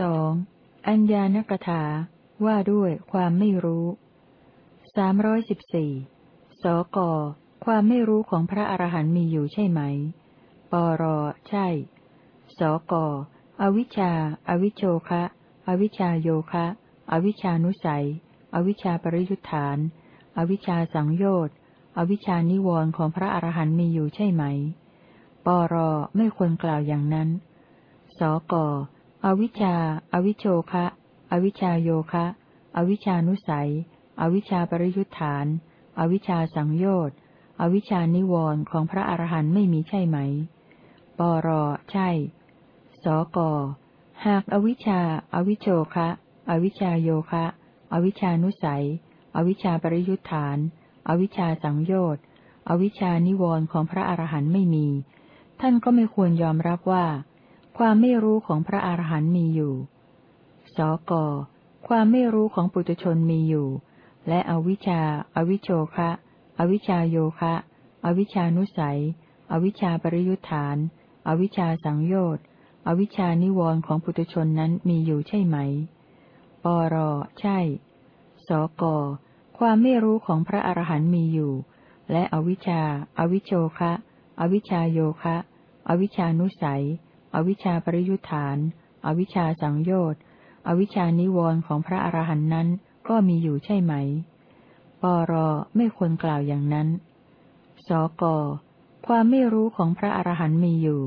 สองอัญญานกถา ว่าด้วยความไม่รู้สามร้อยสิบสี่สก ความไม่รู้ของพระอรหันต์มีอยู่ใช่ไหม ปร ใช่ สก อวิชชา อวิโชคะ อวิชาโยคะ อวิชานุสัย อวิชาปริยุทธาน อวิชาสังโยชน์ อวิชานิวรณ์ของพระอรหันต์มีอยู่ใช่ไหม ปรไม่ควรกล่าวอย่างนั้น สกอวิชชาอวิโชคะ อวิชาโยคะ อวิชานุสัย อวิชาปริยุทธาน อวิชาสังโยชน์ อวิชานิวรณ์ของพระอรหันต์ไม่มีใช่ไหม ปรใช่ สกหากอวิชชาอวิโชคะ อวิชาโยคะ อวิชานุสัย อวิชาปริยุทธาน อวิชาสังโยชน์ อวิชานิวรณ์ของพระอรหันต์ไม่มี ท่านก็ไม่ควรยอมรับว่า ความไม่รู้ของพระอรหันต์มีอยู่ สก ความไม่รู้ของปุถุชนมีอยู่ และอวิชชา อวิโชคะ อวิชาโยคะ อวิชานุสัย อวิชาปริยุทธาน อวิชาสังโยชน์ อวิชานิวรณ์ของปุถุชนนั้นมีอยู่ใช่ไหม ปร ใช่ สก ความไม่รู้ของพระอรหันต์มีอยู่ และอวิชชา อวิโชคะ อวิชาโยคะ อวิชานุสัย อวิชาปริยุทธาน อวิชาสังโยชน์ อวิชานิวรณ์ของพระอรหันต์นั้นก็มีอยู่ใช่ไหม ปรไม่ควรกล่าวอย่างนั้น สก ความไม่รู้ของพระอรหันต์มีอยู่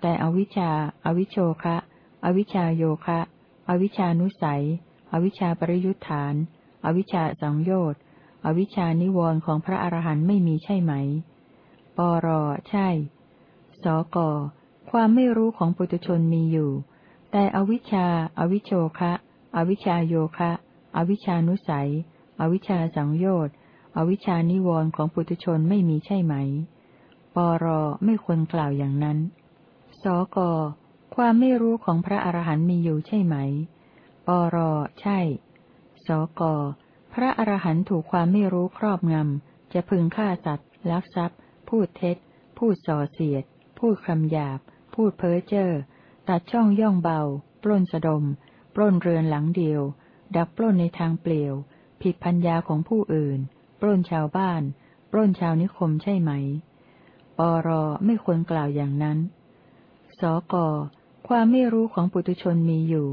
แต่อวิชชา อวิโชคะ อวิชชาโยคะ อวิชานุสัย อวิชาปริยุทธาน อวิชชาสังโยชน์ อวิชานิวรณ์ของพระอรหันต์ไม่มีใช่ไหม ปรใช่ สก ความไม่รู้ของปุถุชนมีอยู่ แต่อวิชชา อวิโชคะ อวิชาโยคะ อวิชานุสัย อวิชาสังโยชน์ อวิชานิวรณ์ของปุถุชนไม่มีใช่ไหม ปรไม่ควรกล่าวอย่างนั้น สก ความไม่รู้ของพระอรหันต์มีอยู่ใช่ไหม ปรใช่ สก พระอรหันต์ถูกความไม่รู้ครอบงำ จะพึงฆ่าสัตว์ ลักทรัพย์ พูดเท็จพูดส่อเสียด พูดคำหยาบ พูดเพ้อเจ้อ ตัดช่องย่องเบา ปล้นสะดม ปล้นเรือนหลังเดียว ดักปล้นในทางเปลี่ยว ผิดพัญญาของผู้อื่น ปล้นชาวบ้าน ปล้นชาวนิคมใช่ไหม ปรไม่ควรกล่าวอย่างนั้น สก ความไม่รู้ของปุตุชนมีอยู่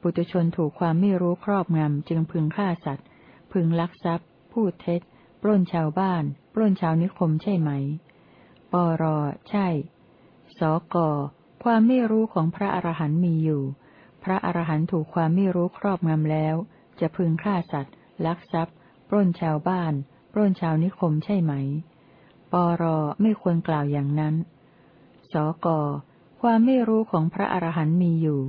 ปุตุชนถูกความไม่รู้ครอบงำจึงพึงฆ่าสัตว์ พึงลักทรัพย์ พูดเท็จ ปล้นชาวบ้าน ปล้นชาวนิคมใช่ไหม ปรใช่ สก ความไม่รู้ของพระอรหันต์มีอยู่ พระอรหันต์ถูกความไม่รู้ครอบงำแล้ว จะพึงฆ่าสัตว์ ลักทรัพย์ ปล้นชาวบ้าน ปล้นชาวนิคมใช่ไหม ปรไม่ควรกล่าวอย่างนั้น สก ความไม่รู้ของพระอรหันต์มีอยู่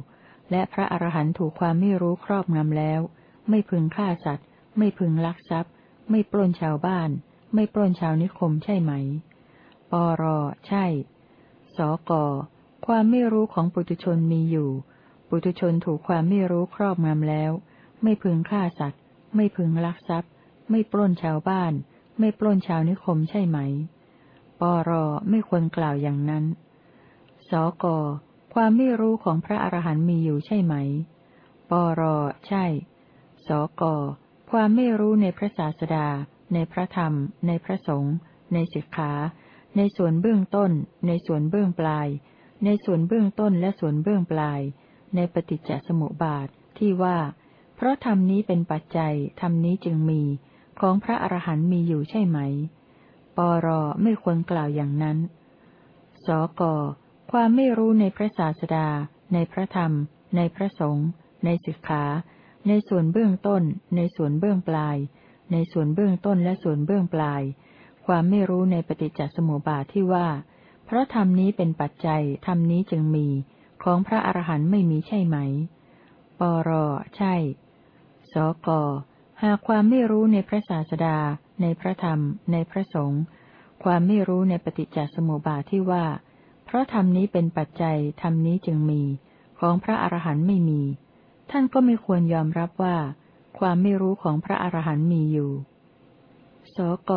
และพระอรหันต์ถูกความไม่รู้ครอบงำแล้ว ไม่พึงฆ่าสัตว์ ไม่พึงลักทรัพย์ ไม่ปล้นชาวบ้าน ไม่ปล้นชาวนิคมใช่ไหม ปรใช่ สก ความไม่รู้ของปุถุชนมีอยู่ ปุถุชนถูกความไม่รู้ครอบงำแล้ว ไม่พึงฆ่าสัตว์ ไม่พึงลักทรัพย์ ไม่ปล้นชาวบ้าน ไม่ปล้นชาวนิคมใช่ไหม ปรไม่ควรกล่าวอย่างนั้น สก ความไม่รู้ของพระอรหันต์มีอยู่ใช่ไหม ปรใช่ สก ความไม่รู้ในพระศาสดา ในพระธรรม ในพระสงฆ์ ในศิกขา ในส่วนเบื้องต้น ในส่วนเบื้องปลาย ในส่วนเบื้องต้นและส่วนเบื้องปลาย ในปฏิจจสมุปบาทที่ว่า เพราะธรรมนี้เป็นปัจจัยธรรมนี้จึงมี ของพระอรหันต์มีอยู่ใช่ไหม ปรไม่ควรกล่าวอย่างนั้น สกความไม่รู้ในพระศาสดา ในพระธรรม ในพระสงฆ์ในศิกขา ในส่วนเบื้องต้น ในส่วนเบื้องปลาย ในส่วนเบื้องต้นและส่วนเบื้องปลาย ความไม่รู้ในปฏิจจสมุปบาทที่ว่า เพราะธรรมนี้เป็นปัจจัยธรรมนี้จึงมี ของพระอรหันต์ไม่มีใช่ไหม ปรใช่ สกหากความไม่รู้ในพระศาสดา ในพระธรรม ในพระสงฆ์ความไม่รู้ในปฏิจจสมุปบาทที่ว่า เพราะธรรมนี้เป็นปัจจัยธรรมนี้จึงมี ของพระอรหันต์ไม่มี ท่านก็ไม่ควรยอมรับว่า ความไม่รู้ของพระอรหันต์มีอยู่ สก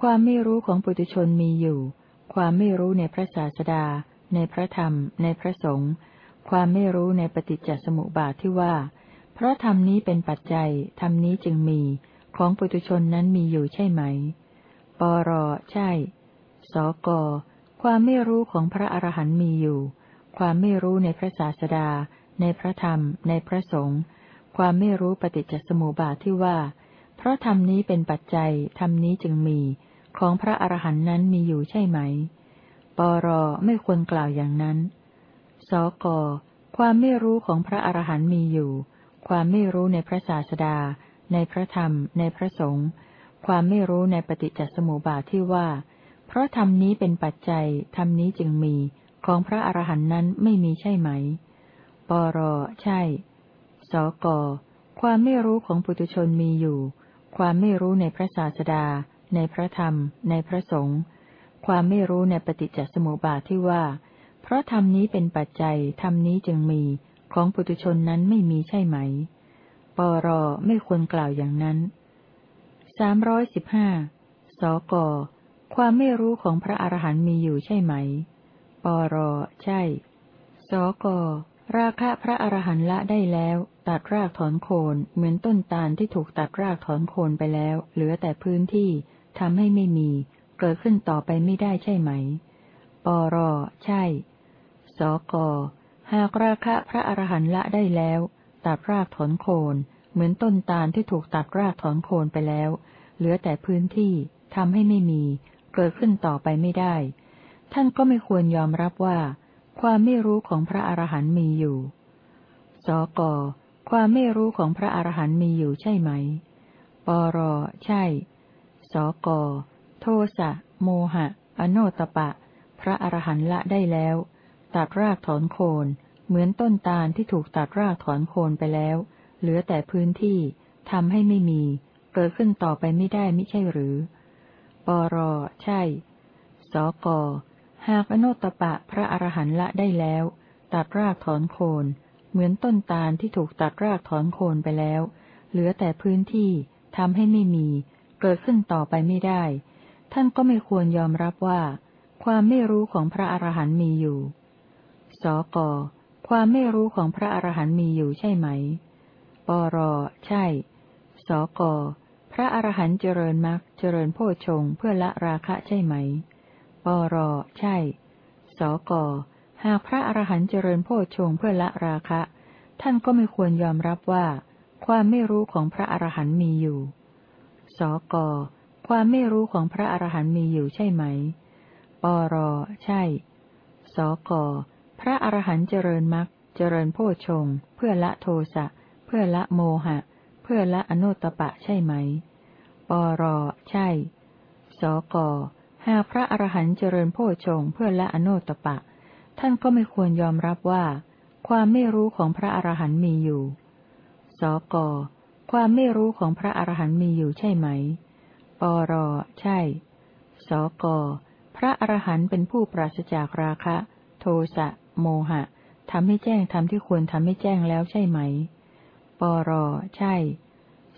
ความไม่รู้ของปุถุชนมีอยู่ ความไม่รู้ในพระศาสดา ในพระธรรม ในพระสงฆ์ ความไม่รู้ในปฏิจจสมุปบาทที่ว่า เพราะธรรมนี้เป็นปัจจัย ธรรมนี้จึงมี ของปุถุชนนั้นมีอยู่ใช่ไหม ปร ใช่ สก ความไม่รู้ของพระอรหันต์มีอยู่ ความไม่รู้ในพระศาสดา ในพระธรรม ในพระสงฆ์ ความไม่รู้ปฏิจจสมุปบาทที่ว่า เพราะธรรมนี้เป็นปัจจัย ธรรมนี้จึงมี ของพระอรหันต์นั้นมีอยู่ใช่ไหม ปรไม่ควรกล่าวอย่างนั้น สกความไม่รู้ของพระอรหันต์มีอยู่ ความไม่รู้ในพระศาสดา ในพระธรรม ในพระสงฆ์ ความไม่รู้ในปฏิจจสมุปบาทที่ว่า เพราะธรรมนี้เป็นปัจจัย ธรรมนี้จึงมี ของพระอรหันต์นั้นไม่มีใช่ไหม ปรใช่ สกความไม่รู้ของปุถุชนมีอยู่ ความไม่รู้ในพระศาสดา ในพระธรรม ในพระสงฆ์ความไม่รู้ในปฏิจจสมุปบาทที่ว่า เพราะธรรมนี้เป็นปัจจัยธรรมนี้จึงมี ของปุถุชนนั้นไม่มีใช่ไหม ปรไม่ควรกล่าวอย่างนั้นสามร้อยสิบห้าสกความไม่รู้ของพระอรหันต์มีอยู่ใช่ไหม ปรใช่ สก ราคะพระอรหันต์ละได้แล้ว ตัดรากถอนโคนเหมือนต้นตาลที่ถูกตัดรากถอนโคนไปแล้ว เหลือแต่พื้นที่ ทำให้ไม่มี เกิดขึ้นต่อไปไม่ได้ใช่ไหม ปรใช่ สก หากราคะพระอรหันต์ละได้แล้ว ตัดรากถอนโคน เหมือนต้นตาลที่ถูกตัดรากถอนโคนไปแล้ว เหลือแต่พื้นที่ทำให้ไม่มี เกิดขึ้นต่อไปไม่ได้ ท่านก็ไม่ควรยอมรับว่า ความไม่รู้ของพระอรหันต์มีอยู่ สก ความไม่รู้ของพระอรหันต์มีอยู่ใช่ไหม ปรใช่ สก โทสะ โมหะ อโนตปะ พระอรหันต์ละได้แล้ว ตัดรากถอนโคน เหมือนต้นตาลที่ถูกตัดรากถอนโคนไปแล้ว เหลือแต่พื้นที่ทำให้ไม่มี เกิดขึ้นต่อไปไม่ได้ไม่ใช่หรือ ปร ใช่ สก หากอโนตปะพระอรหันต์ละได้แล้ว ตัดรากถอนโคน เหมือนต้นตาลที่ถูกตัดรากถอนโคนไปแล้ว เหลือแต่พื้นที่ทำให้ไม่มี เกิดขึ้นต่อไปไม่ได้ ท่านก็ไม่ควรยอมรับว่า ความไม่รู้ของพระอรหันต์มีอยู่ สก ความไม่รู้ของพระอรหันต์มีอยู่ใช่ไหม ปร ใช่ สก พระอรหันต์เจริญมรรคเจริญโพชงเพื่อละราคะใช่ไหม ปร ใช่ สก หากพระอรหันต์เจริญโพชงเพื่อละราคะ ท่านก็ไม่ควรยอมรับว่า ความไม่รู้ของพระอรหันต์มีอยู่ สก ความไม่รู้ของพระอรหันต์มีอยู่ใช่ไหม ปร ใช่ สก พระอรหันต์เจริญมรรค เจริญโพชง เพื่อละโทสะ เพื่อละโมหะ เพื่อละอนุตตปะใช่ไหม ปร ใช่ สก หากพระอรหันต์เจริญโพชง เพื่อละอนุตตปะ ท่านก็ไม่ควรยอมรับว่า ความไม่รู้ของพระอรหันต์มีอยู่ สก ความไม่รู้ของพระอรหันต์มีอยู่ใช่ไหม ปร ใช่ สก พระอรหันต์เป็นผู้ปราศจากราคะ โทสะ โมหะทำให้แจ้งทำที่ควรทำให้แจ้งแล้วใช่ไหม ปร ใช่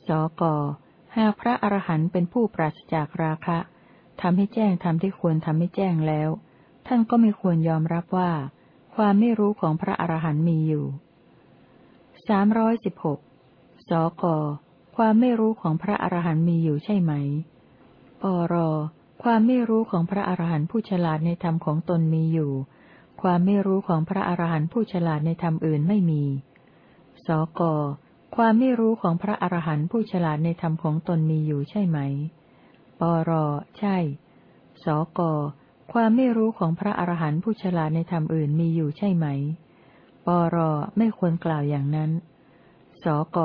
สก หากพระอรหันต์เป็นผู้ปราศจากราคะทำให้แจ้งทำที่ควรทำให้แจ้งแล้ว ท่านก็ไม่ควรยอมรับว่า ความไม่รู้ของพระอรหันต์มีอยู่สามร้อยสิบหก สก ความไม่รู้ของพระอรหันต์มีอยู่ใช่ไหม ปร ความไม่รู้ของพระอรหันต์ผู้ฉลาดในธรรมของตนมีอยู่ ความไม่รู้ของพระอรหันต์ผู้ฉลาดในธรรมอื่นไม่มี สก ความไม่รู้ของพระอรหันต์ผู้ฉลาดในธรรมของตนมีอยู่ใช่ไหม ปร ใช่ สก ความไม่รู้ของพระอรหันต์ผู้ฉลาดในธรรมอื่นมีอยู่ใช่ไหม ปร ไม่ควรกล่าวอย่างนั้น สก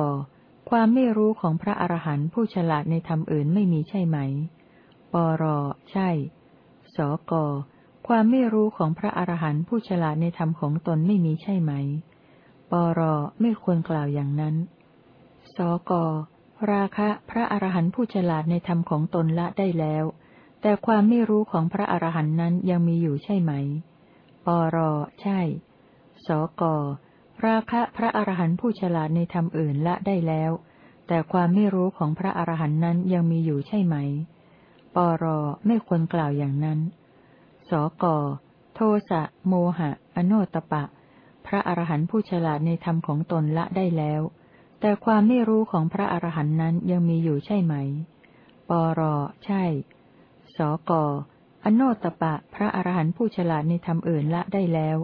ความไม่รู้ของพระอรหันต์ผู้ฉลาดในธรรมอื่นไม่มีใช่ไหม ปร ใช่ สก ความไม่รู้ของพระอรหันต์ผู้ฉลาดในธรรมของตนไม่มีใช่ไหม ปร ไม่ควรกล่าวอย่างนั้น สก ราคะ พระอรหันต์ผู้ฉลาดในธรรมของตนละได้แล้ว แต่ความไม่รู้ของพระอรหันต์นั้นยังมีอยู่ใช่ไหม ปร ใช่ สก ราคะพระอรหันต์ผู้ฉลาดในธรรมอื่นละได้แล้ว แต่ความไม่รู้ของพระอรหันต์นั้นยังมีอยู่ใช่ไหม ปรไม่ควรกล่าวอย่างนั้น สก โทสะ โมหะ อโนตปะ พระอรหันต์ผู้ฉลาดในธรรมของตนละได้แล้ว แต่ความไม่รู้ของพระอรหันต์นั้นยังมีอยู่ใช่ไหม ปรใช่ สก อโนตปะ พระอรหันต์ผู้ฉลาดในธรรมอื่นละได้แล้ว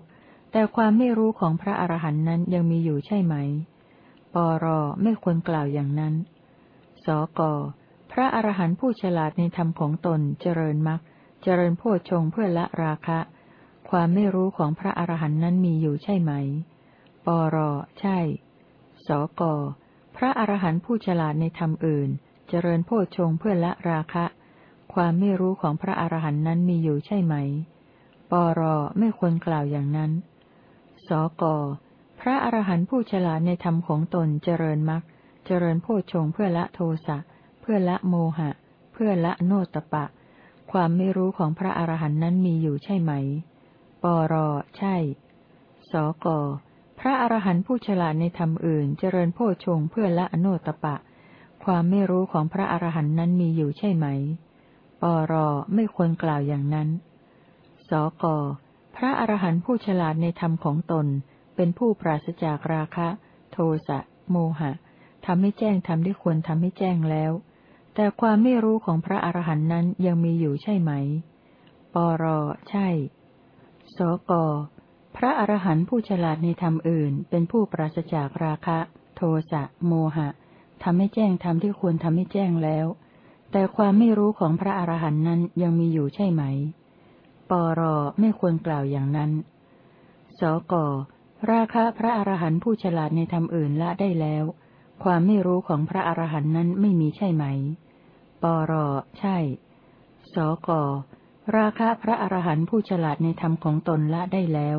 แต่ความไม่รู้ของพระอรหันต์นั้นยังมีอยู่ใช่ไหม ปรไม่ควรกล่าวอย่างนั้น สก พระอรหันต์ผู้ฉลาดในธรรมของตนเจริญมรรคเจริญโพชงเพื่อละราคะ ความไม่รู้ของพระอรหันต์นั้นมีอยู่ใช่ไหม ปรใช่ สก พระอรหันต์ผู้ฉลาดในธรรมอื่น เจริญโพชงเพื่อละราคะ ความไม่รู้ของพระอรหันต์นั้นมีอยู่ใช่ไหม ปรไม่ควรกล่าวอย่างนั้น สก พระอรหันต์ผู้ฉลาดในธรรมของตนเจริญมรรคเจริญโพชงเพื่อละโทสะ เพื่อละโมหะ เพื่อละโนตปะ ความไม่รู้ของพระอรหันต์นั้นมีอยู่ใช่ไหม ปรใช่ สก พระอรหันต์ผู้ฉลาดในธรรมอื่น เจริญโพชงเพื่อละโนตปะ ความไม่รู้ของพระอรหันต์นั้นมีอยู่ใช่ไหม ปรไม่ควรกล่าวอย่างนั้น สก พระอรหันต์ผู้ฉลาดในธรรมของตน เป็นผู้ปราศจากราคะ โทสะ โมหะทำให้แจ้งทำที่ควรทำให้แจ้งแล้ว แต่ความไม่รู้ของพระอรหันต์นั้นยังมีอยู่ใช่ไหม ปรใช่ สก พระอรหันต์ผู้ฉลาดในธรรมอื่น เป็นผู้ปราศจากราคะ โทสะ โมหะทำให้แจ้งทำที่ควรทำให้แจ้งแล้ว แต่ความไม่รู้ของพระอรหันต์นั้นยังมีอยู่ใช่ไหม ปรไม่ควรกล่าวอย่างนั้น สก ราคะพระอรหันต์ผู้ฉลาดในธรรมอื่นละได้แล้ว ความไม่รู้ของพระอรหันต์นั้นไม่มีใช่ไหม ปร ใช่ สก ราคะพระอรหันต์ผู้ฉลาดในธรรมของตนละได้แล้ว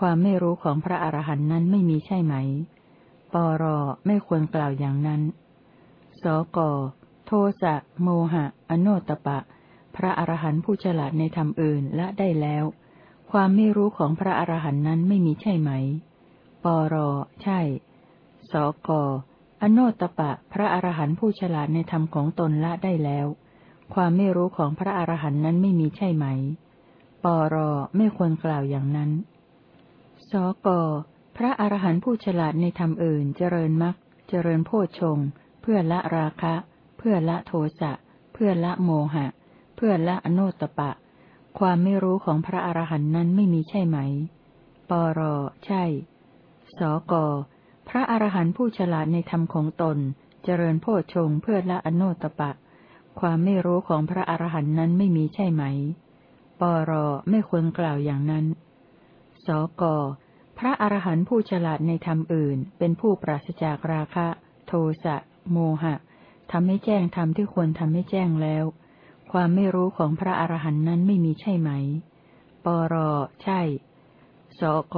ความไม่รู้ของพระอรหันต์นั้นไม่มีใช่ไหม ปร ไม่ควรกล่าวอย่างนั้น สก โทสะ โมหะ อโนตปะ พระอรหันต์ผู้ฉลาดในธรรมอื่นละได้แล้ว ความไม่รู้ของพระอรหันต์นั้นไม่มีใช่ไหม ปร ใช่ สก อโนตปะ พระอรหันต์ผู้ฉลาดในธรรมของตนละได้แล้ว ความไม่รู้ของพระอรหันต์นั้นไม่มีใช่ไหม ปร ไม่ควรกล่าวอย่างนั้น สก พระอรหันต์ผู้ฉลาดในธรรมอื่นเจริญมรรคเจริญโพชงเพื่อละราคะ เพื่อละโทสะ เพื่อละโมหะเพื่อละอโนตปะ ความไม่รู้ของพระอรหันต์นั้นไม่มีใช่ไหม ปรใช่ สก พระอรหันต์ผู้ฉลาดในธรรมของตน เจริญโพชงเพื่อละอโนตปะ ความไม่รู้ของพระอรหันต์นั้นไม่มีใช่ไหม ปรไม่ควรกล่าวอย่างนั้น สก พระอรหันต์ผู้ฉลาดในธรรมอื่น เป็นผู้ปราศจากราคะ โทสะ โมหะทำให้แจ้งธรรมที่ควรทำให้แจ้งแล้ว ความไม่รู้ของพระอรหันต์นั้นไม่มีใช่ไหม ปร ใช่ สก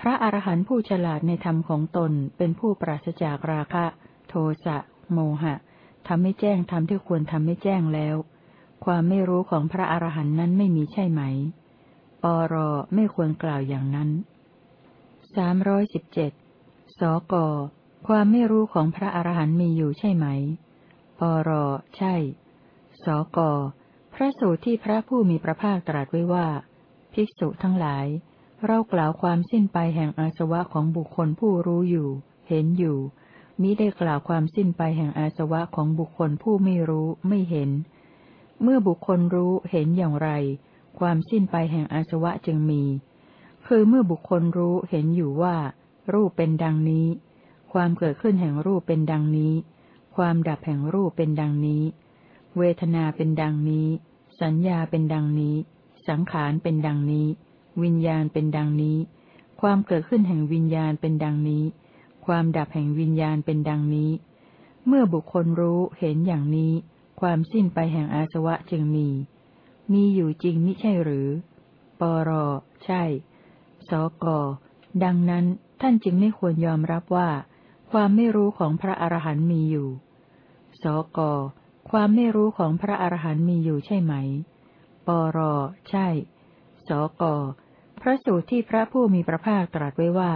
พระอรหันต์ผู้ฉลาดในธรรมของตนเป็นผู้ปราศจากราคะ โทสะ โมหะทำให้แจ้งธรรมที่ควรทำให้แจ้งแล้ว ความไม่รู้ของพระอรหันต์นั้นไม่มีใช่ไหม ปร ไม่ควรกล่าวอย่างนั้นสามร้อยสิบเจ็ดสก ความไม่รู้ของพระอรหันต์มีอยู่ใช่ไหม ปร ใช่ สก พระสูตรที่พระผู้มีพระภาคตรัสไว้ว่า ภิกษุทั้งหลาย เรากล่าวความสิ้นไปแห่งอาสวะของบุคคลผู้รู้อยู่ เห็นอยู่มิได้กล่าวความสิ้นไปแห่งอาสวะของบุคคลผู้ไม่รู้ไม่เห็น เมื่อบุคคลรู้เห็นอย่างไร ความสิ้นไปแห่งอาสวะจึงมี คือเมื่อบุคคลรู้เห็นอยู่ว่า รูปเป็นดังนี้ ความเกิดขึ้นแห่งรูปเป็นดังนี้ ความดับแห่งรูปเป็นดังนี้ เวทนาเป็นดังนี้ สัญญาเป็นดังนี้ สังขารเป็นดังนี้ วิญญาณเป็นดังนี้ ความเกิดขึ้นแห่งวิญญาณเป็นดังนี้ ความดับแห่งวิญญาณเป็นดังนี้ เมื่อบุคคลรู้เห็นอย่างนี้ ความสิ้นไปแห่งอาสวะจึงมี มีอยู่จริงม่ใช่หรือ ปร ใช่ สก ดังนั้นท่านจึงไม่ควรยอมรับว่า ความไม่รู้ของพระอรหันต์มีอยู่ สก ความไม่รู้ของพระอรหันต์มีอยู่ใช่ไหม ปร ใช่ สก พระสูตรที่พระผู้มีพระภาคตรัสไว้ว่า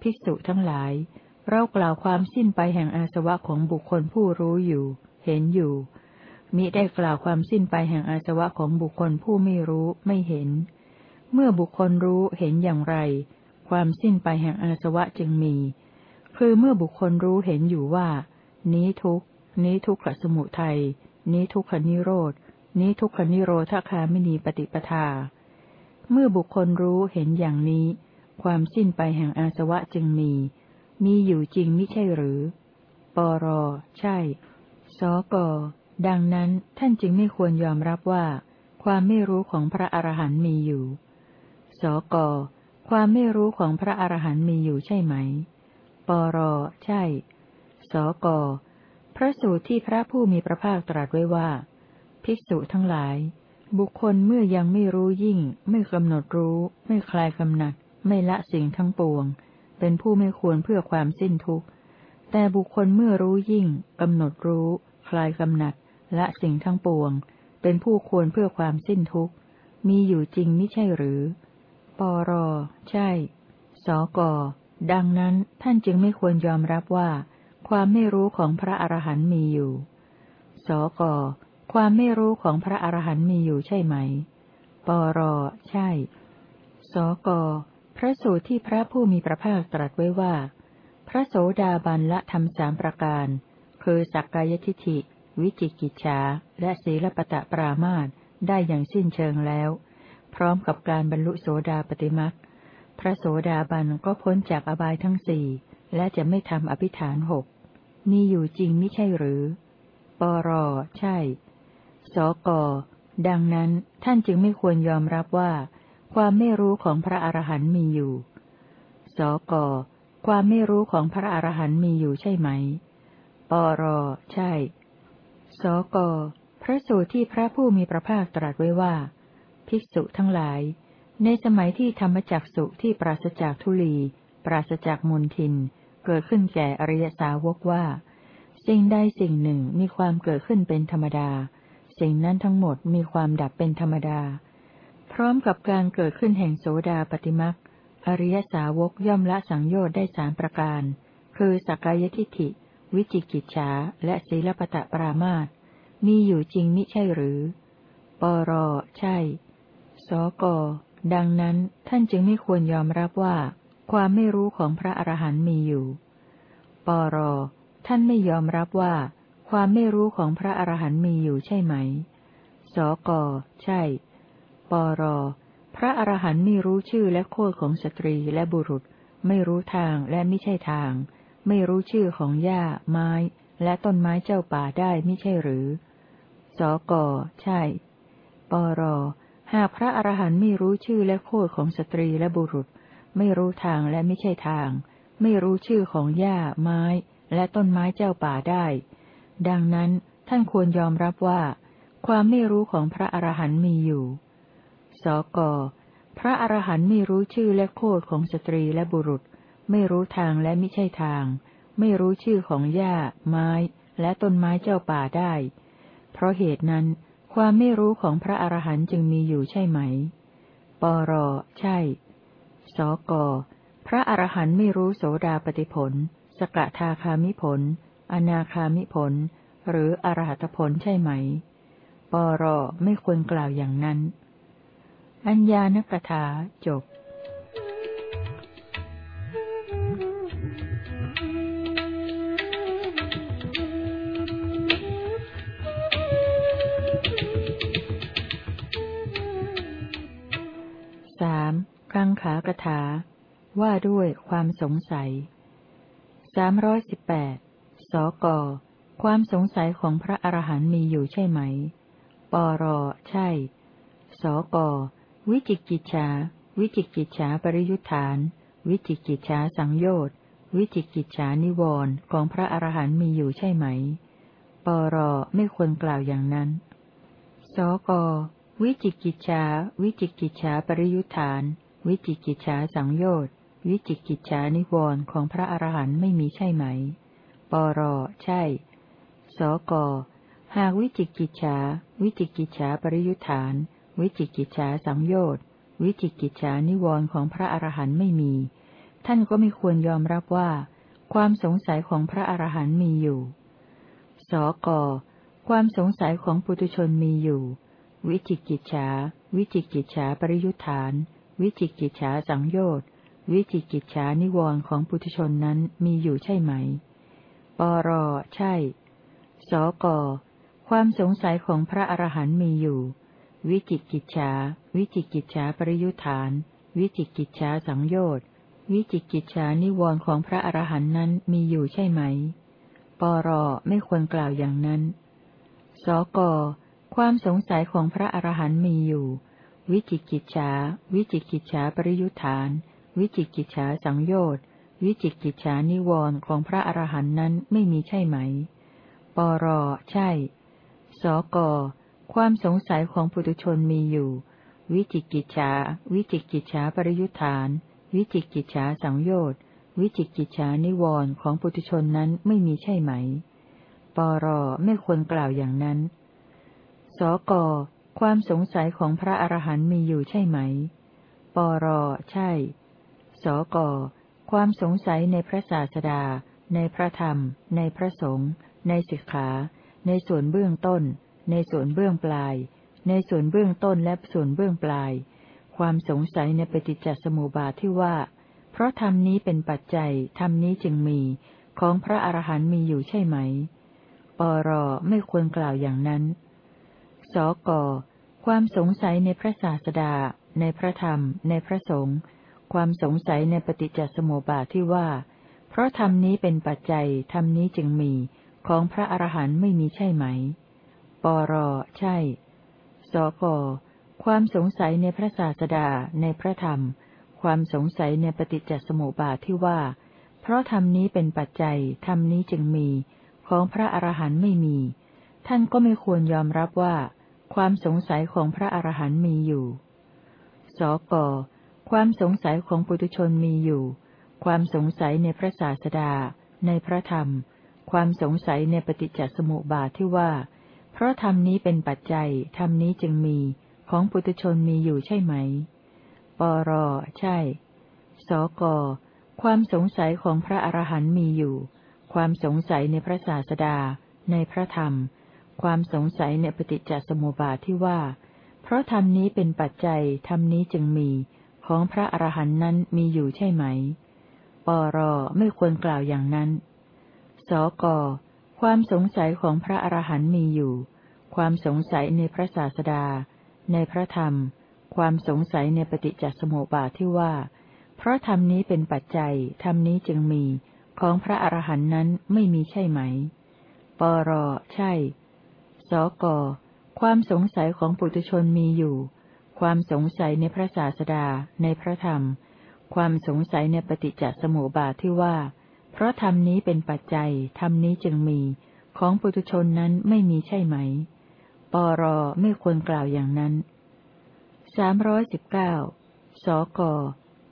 ภิกษุทั้งหลาย เรากล่าวความสิ้นไปแห่งอาสวะของบุคคลผู้รู้อยู่ เห็นอยู่ มิได้กล่าวความสิ้นไปแห่งอาสวะของบุคคลผู้ไม่รู้ไม่เห็น เมื่อบุคคลรู้เห็นอย่างไร ความสิ้นไปแห่งอาสวะจึงมี คือเมื่อบุคคลรู้เห็นอยู่ว่า นี้ทุก นี้ทุกขสมุทัย นี้ทุกขนิโรธ นี้ทุกขนิโรธคามินีปฏิปทา เมื่อบุคคลรู้เห็นอย่างนี้ ความสิ้นไปแห่งอาสวะจึงมี มีอยู่จริงไม่ใช่หรือ ปร ใช่ สก ดังนั้นท่านจึงไม่ควรยอมรับว่า ความไม่รู้ของพระอรหันต์มีอยู่ สก ความไม่รู้ของพระอรหันต์มีอยู่ใช่ไหม ปร ใช่ สก พระสูตรที่พระผู้มีพระภาคตรัสไว้ว่า ภิกษุทั้งหลาย บุคคลเมื่อยังไม่รู้ยิ่ง ไม่กำหนดรู้ ไม่คลายกำหนัด ไม่ละสิ่งทั้งปวง เป็นผู้ไม่ควรเพื่อความสิ้นทุกข์ แต่บุคคลเมื่อรู้ยิ่งกำหนดรู้ คลายกำหนัด ละสิ่งทั้งปวง เป็นผู้ควรเพื่อความสิ้นทุกข์ มีอยู่จริงไม่ใช่หรือ ปร ใช่ สก ดังนั้นท่านจึงไม่ควรยอมรับว่า ความไม่รู้ของพระอรหันต์มีอยู่ สก ความไม่รู้ของพระอรหันต์มีอยู่ใช่ไหม ปร ใช่ สก พระสูตรที่พระผู้มีพระภาคตรัสไว้ว่า พระโสดาบันละทำสามประการ คือสักกายทิฐิ วิจิกิจฉา และศีลปตะปรามาตได้อย่างสิ้นเชิงแล้ว พร้อมกับการบรรลุโสดาปติมักพระโสดาบันก็พ้นจากอบายทั้งสี่และจะไม่ทำอภิฐานหก มีอยู่จริงไม่ใช่หรือ ปรใช่ สก ดังนั้นท่านจึงไม่ควรยอมรับว่า ความไม่รู้ของพระอรหันต์มีอยู่ สก ความไม่รู้ของพระอรหันต์มีอยู่ใช่ไหม ปรใช่ สก พระสูตรที่พระผู้มีพระภาคตรัสไว้ว่า ภิกษุทั้งหลาย ในสมัยที่ธรรมจักสุที่ปราศจากทุลี ปราศจากมนทิน เกิดขึ้นแก่อริยสาวกว่า สิ่งใดสิ่งหนึ่งมีความเกิดขึ้นเป็นธรรมดา สิ่งนั้นทั้งหมดมีความดับเป็นธรรมดา พร้อมกับการเกิดขึ้นแห่งโสดาปฏิมักอริยสาวกย่อมละสังโยชน์ได้สามประการ คือสักกายทิฏฐิ วิจิกิจฉาและศีลปตะปรามาตมีอยู่จริงมิใช่หรือ ปรใช่ สกดังนั้นท่านจึงไม่ควรยอมรับว่า ความไม่รู้ของพระอรหันต์มีอยู่ ปร ท่านไม่ยอมรับว่า ความไม่รู้ของพระอรหันต์มีอยู่ใช่ไหม สก ใช่ ปร พระอรหันต์ไม่รู้ชื่อและโคดของสตรีและบุรุษ ไม่รู้ทางและไม่ใช่ทาง ไม่รู้ชื่อของหญ้า ไม้ และต้นไม้เจ้าป่าได้ไม่ใช่หรือ สก ใช่ ปร หากพระอรหันต์ไม่รู้ชื่อและโคตรของสตรีและบุรุษ ไม่รู้ทางและไม่ใช่ทาง ไม่รู้ชื่อของหญ้า ไม้ และต้นไม้เจ้าป่าได้ ดังนั้นท่านควรยอมรับว่า ความไม่รู้ของพระอรหันต์มีอยู่ สก พระอรหันต์ไม่รู้ชื่อและโคตรของสตรีและบุรุษ ไม่รู้ทางและไม่ใช่ทาง ไม่รู้ชื่อของหญ้า ไม้ และต้นไม้เจ้าป่าได้ เพราะเหตุนั้น ความไม่รู้ของพระอรหันต์จึงมีอยู่ใช่ไหม ปร ใช่ สก พระอรหันต์ไม่รู้โสดาปฏิผล สกทาคามิผล อนาคามิผล หรืออรหัตผลใช่ไหม ปรไม่ควรกล่าวอย่างนั้น อัญญานกถาจบ กังขากถา ว่าด้วยความสงสัยสามร้อยสิบแปดสก ความสงสัยของพระอรหันต์มีอยู่ใช่ไหม ปร ใช่ สก วิจิกิจฉา วิจิกิจฉาปริยุทธาน วิจิกิจฉาสังโยชน์ วิจิกิจฉานิวรณ์ของพระอรหันต์มีอยู่ใช่ไหม ปร ไม่ควรกล่าวอย่างนั้น สก วิจิกิจฉา วิจิกิจฉาปริยุทธาน วิจิกิจฉาสังโยชน์วิจิกิจฉานิวรณ์ของพระอรหันต์ไม่มีใช่ไหม ปรใช่ สก หากวิจิกิจฉาวิจิกิจฉาปริยุทธาน วิจิกิจฉาสังโยชน์วิจิกิจฉานิวรณ์ของพระอรหันต์ไม่มี ท่านก็ไม่ควรยอมรับว่า ความสงสัยของพระอรหันต์มีอยู่ สก ความสงสัยของปุถุชนมีอยู่ วิจิกิจฉาวิจิกิจฉาปริยุทธาน วิจิกิจฉาสังโยชน์ วิจิกิจฉานิวรณ์ของปุถุชนนั้นมีอยู่ใช่ไหม ปรใช่ สก ความสงสัยของพระอรหันต์มีอยู่ วิจิกิจฉา วิจิกิจฉาปริยุทธาน วิจิกิจฉาสังโยชน์ วิจิกิจฉานิวรณ์ของพระอรหันต์นั้นมีอยู่ใช่ไหม ปรไม่ควรกล่าวอย่างนั้น สก ความสงสัยของพระอรหันต์มีอยู่ วิจิกิจฉา วิจิกิจฉาปริยุทธาน วิจิกิจฉาสังโยชน์วิจิกิจฉานิวรณ์ของพระอรหันต์นั้นไม่มีใช่ไหม ปรใช่ สก ความสงสัยของปุถุชนมีอยู่ วิจิกิจฉา วิจิกิจฉาปริยุทธาน วิจิกิจฉาสังโยชน์วิจิกิจฉานิวรณ์ของปุถุชนนั้นไม่มีใช่ไหม ปรไม่ควรกล่าวอย่างนั้น สก ความสงสัยของพระอรหันต์มีอยู่ใช่ไหม ปร ใช่ สก ความสงสัยในพระศาสดา ในพระธรรม ในพระสงฆ์ ในสิกขา ในส่วนเบื้องต้น ในส่วนเบื้องปลาย ในส่วนเบื้องต้นและส่วนเบื้องปลาย ความสงสัยในปฏิจจสมุปบาทที่ว่า เพราะธรรมนี้เป็นปัจจัย ธรรมนี้จึงมี ของพระอรหันต์มีอยู่ใช่ไหม ปร ไม่ควรกล่าวอย่างนั้น สก ความสงสัยในพระศาสดา ในพระธรรม ในพระสงฆ์ ความสงสัยในปฏิจจสมุปบาทที่ว่า เพราะธรรมนี้เป็นปัจจัย ธรรมนี้จึงมี ของพระอรหันต์ไม่มีใช่ไหม ปร ใช่ สก ความสงสัยในพระศาสดา ในพระธรรม ความสงสัยในปฏิจจสมุปบาทที่ว่า เพราะธรรมนี้เป็นปัจจัย ธรรมนี้จึงมี ของพระอรหันต์ไม่มี ท่านก็ไม่ควรยอมรับว่า ความสงสัยของพระอรหันต์มีอยู่ สก ความสงสัยของปุถุชนมีอยู่ ความสงสัยในพระศาสดา ในพระธรรม ความสงสัยในปฏิจจสมุปบาทที่ว่า เพราะธรรมนี้เป็นปัจจัย ธรรมนี้จึงมี ของปุถุชนมีอยู่ใช่ไหม ปร ใช่ สก ความสงสัยของพระอรหันต์มีอยู่ ความสงสัยในพระศาสดา ในพระธรรม ความสงสัยในปฏิจจสมุปบาทที่ว่า เพราะธรรมนี้เป็นปัจจัยธรรมนี้จึงมี ของพระอรหันต์นั้นมีอยู่ใช่ไหม ปรไม่ควรกล่าวอย่างนั้น สกความสงสัยของพระอรหันต์มีอยู่ ความสงสัยในพระศาสดา ในพระธรรม ความสงสัยในปฏิจจสมุปบาทที่ว่า เพราะธรรมนี้เป็นปัจจัยธรรมนี้จึงมี ของพระอรหันต์นั้นไม่มีใช่ไหม ปรใช่ สก ความสงสัยของปุถุชนมีอยู่ ความสงสัยในพระศาสดา ในพระธรรม ความสงสัยในปฏิจจสมุปบาทที่ว่า เพราะธรรมนี้เป็นปัจจัย ธรรมนี้จึงมี ของปุถุชนนั้นไม่มีใช่ไหม ปรไม่ควรกล่าวอย่างนั้นสามร้อยสิบเก้าสก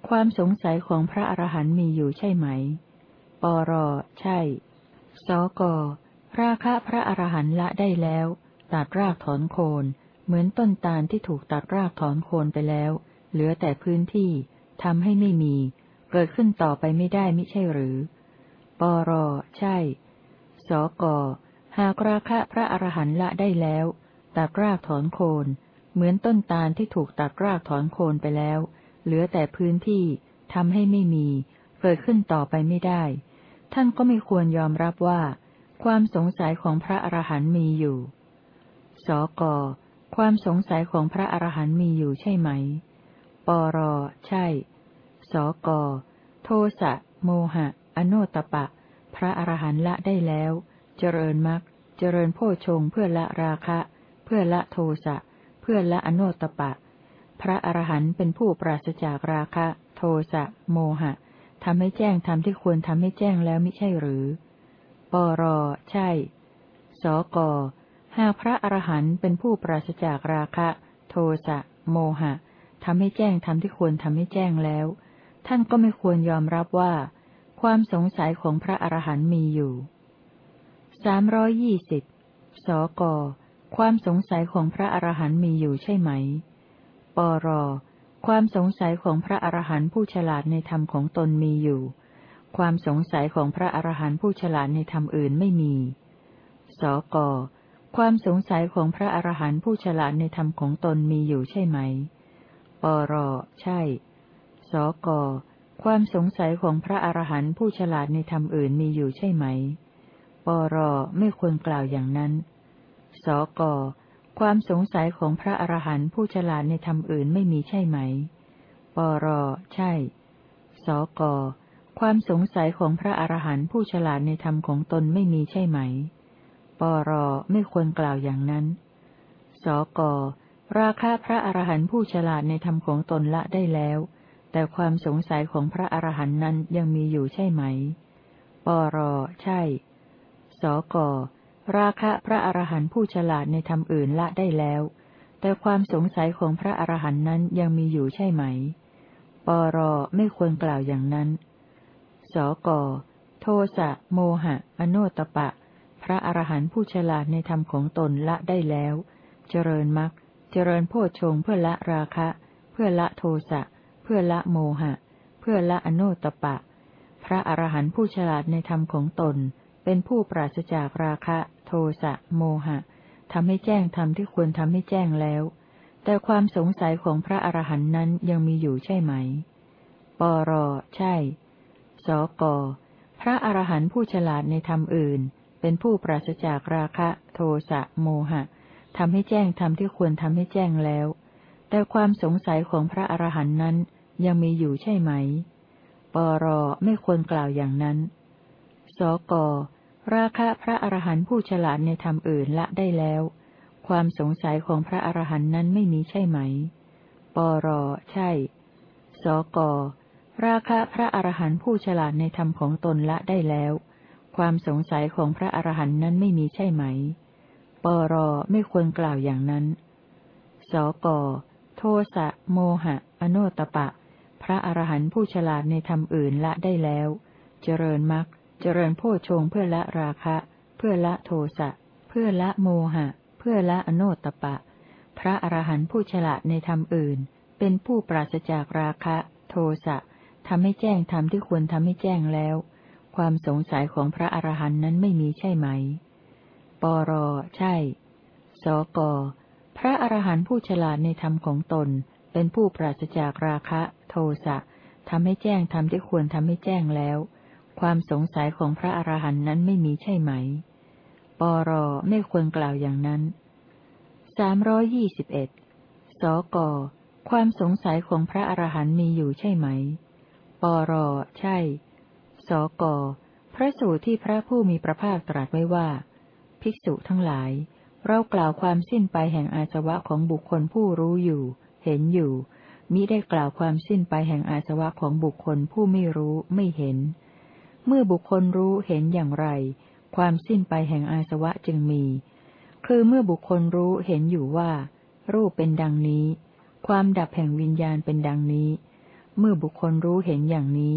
ความสงสัยของพระอรหันต์มีอยู่ใช่ไหม ปร ใช่ สก ราคะพระอรหันต์ละได้แล้ว ตัดรากถอนโคน เหมือนต้นตาลที่ถูกตัดรากถอนโคนไปแล้ว เหลือแต่พื้นที่ทำให้ไม่มี เกิดขึ้นต่อไปไม่ได้มิใช่หรือ ปรใช่ สกหากราคะพระอรหันต์ละได้แล้ว ตัดรากถอนโคน เหมือนต้นตาลที่ถูกตัดรากถอนโคนไปแล้ว เหลือแต่พื้นที่ทำให้ไม่มี เกิดขึ้นต่อไปไม่ได้ ท่านก็ไม่ควรยอมรับว่า ความสงสัยของพระอรหันต์มีอยู่ สก ความสงสัยของพระอรหันต์มีอยู่ใช่ไหม ปร ใช่ สก โทสะ โมหะ อโนตปะ พระอรหันต์ละได้แล้ว เจริญมรรค เจริญโพชงเพื่อละราคะ เพื่อละโทสะ เพื่อละอโนตปะ พระอรหันต์เป็นผู้ปราศจากราคะ โทสะ โมหะทำให้แจ้งทำที่ควรทำให้แจ้งแล้วไม่ใช่หรือ ปร ใช่ สก หากพระอรหันต์เป็นผู้ปราศจากราคะ โทสะ โมหะทำให้แจ้งทำที่ควรทำให้แจ้งแล้ว ท่านก็ไม่ควรยอมรับว่า ความสงสัยของพระอรหันต์มีอยู่สามร้อยยี่สิบสก ความสงสัยของพระอรหันต์มีอยู่ใช่ไหม ปร ความสงสัยของพระอรหันต์ผู้ฉลาดในธรรมของตนมีอยู่ ความสงสัยของพระอรหันต์ผู้ฉลาดในธรรมอื่นไม่มี สก ความสงสัยของพระอรหันต์ผู้ฉลาดในธรรมของตนมีอยู่ใช่ไหม ปร ใช่ สก ความสงสัยของพระอรหันต์ผู้ฉลาดในธรรมอื่นมีอยู่ใช่ไหม ปร ไม่ควรกล่าวอย่างนั้น สก ความสงสัยของพระอรหันต์ผู้ฉลาดในธรรมอื่นไม่มีใช่ไหม ปร ใช่ สก ความสงสัยของพระอรหันต์ผู้ฉลาดในธรรมของตนไม่มีใช่ไหม ปรไม่ควรกล่าวอย่างนั้น สก ราคะพระอรหันต์ผู้ฉลาดในธรรมของตนละได้แล้ว แต่ความสงสัยของพระอรหันต์นั้นยังมีอยู่ใช่ไหม ปรใช่ สก ราคะพระอรหันต์ผู้ฉลาดในธรรมอื่นละได้แล้ว แต่ความสงสัยของพระอรหันต์นั้นยังมีอยู่ใช่ไหม ปรไม่ควรกล่าวอย่างนั้น สก โทสะโมหะ อโนตปะ พระอรหันต์ผู้ฉลาดในธรรมของตนละได้แล้ว เจริญมรรคเจริญโพชงเพื่อละราคะ เพื่อละโทสะ เพื่อละโมหะ เพื่อละอโนตปะ พระอรหันต์ผู้ฉลาดในธรรมของตน เป็นผู้ปราศจากราคะ โทสะ โมหะทำให้แจ้งธรรมที่ควรทำให้แจ้งแล้ว แต่ความสงสัยของพระอรหันต์นั้นยังมีอยู่ใช่ไหม ปร ใช่ สก พระอรหันต์ผู้ฉลาดในธรรมอื่น เป็นผู้ปราศจากราคะ โทสะ โมหะทำให้แจ้งธรรมที่ควรทำให้แจ้งแล้ว แต่ความสงสัยของพระอรหันต์นั้นยังมีอยู่ใช่ไหม ปรไม่ควรกล่าวอย่างนั้น สก ราคะพระอรหันต์ผู้ฉลาดในธรรมอื่นละได้แล้ว ความสงสัยของพระอรหันต์นั้นไม่มีใช่ไหม ปรใช่ สก ราคะพระอรหันต์ผู้ฉลาดในธรรมของตนละได้แล้ว ความสงสัยของพระอรหันต์นั้นไม่มีใช่ไหม ปรไม่ควรกล่าวอย่างนั้น สก โทสะ โมหะ อโนตปะ พระอรหันต์ผู้ฉลาดในธรรมอื่นละได้แล้ว เจริญมรรคเจริญโพชงเพื่อละราคะ เพื่อละโทสะ เพื่อละโมหะ เพื่อละอโนตปะ พระอรหันต์ผู้ฉลาดในธรรมอื่น เป็นผู้ปราศจากราคะ โทสะ ทำให้แจ้งธรรมที่ควรทำให้แจ้งแล้ว ความสงสัยของพระอรหันต์นั้นไม่มีใช่ไหม ปร ใช่ สก พระอรหันต์ผู้ฉลาดในธรรมของตน เป็นผู้ปราศจากราคะ โทสะทำให้แจ้งธรรมที่ควรทำให้แจ้งแล้ว ความสงสัยของพระอรหันต์นั้นไม่มีใช่ไหม ปร ไม่ควรกล่าวอย่างนั้นสามร้อยี่สิบเอ็ดสก ความสงสัยของพระอรหันต์มีอยู่ใช่ไหม ปรใช่ สกพระสูตรที่พระผู้มีพระภาคตรัสไว้ว่า ภิกษุทั้งหลาย เรากล่าวความสิ้นไปแห่งอาสวะของบุคคลผู้รู้อยู่ เห็นอยู่ มิได้กล่าวความสิ้นไปแห่งอาสวะของบุคคลผู้ไม่รู้ไม่เห็น เมื่อบุคคลรู้เห็นอย่างไร ความสิ้นไปแห่งอาสวะจึงมี คือเมื่อบุคคลรู้เห็นอยู่ว่า รูปเป็นดังนี้ ความดับแห่งวิญญาณเป็นดังนี้ เมื่อบุคคลรู้เห็นอย่างนี้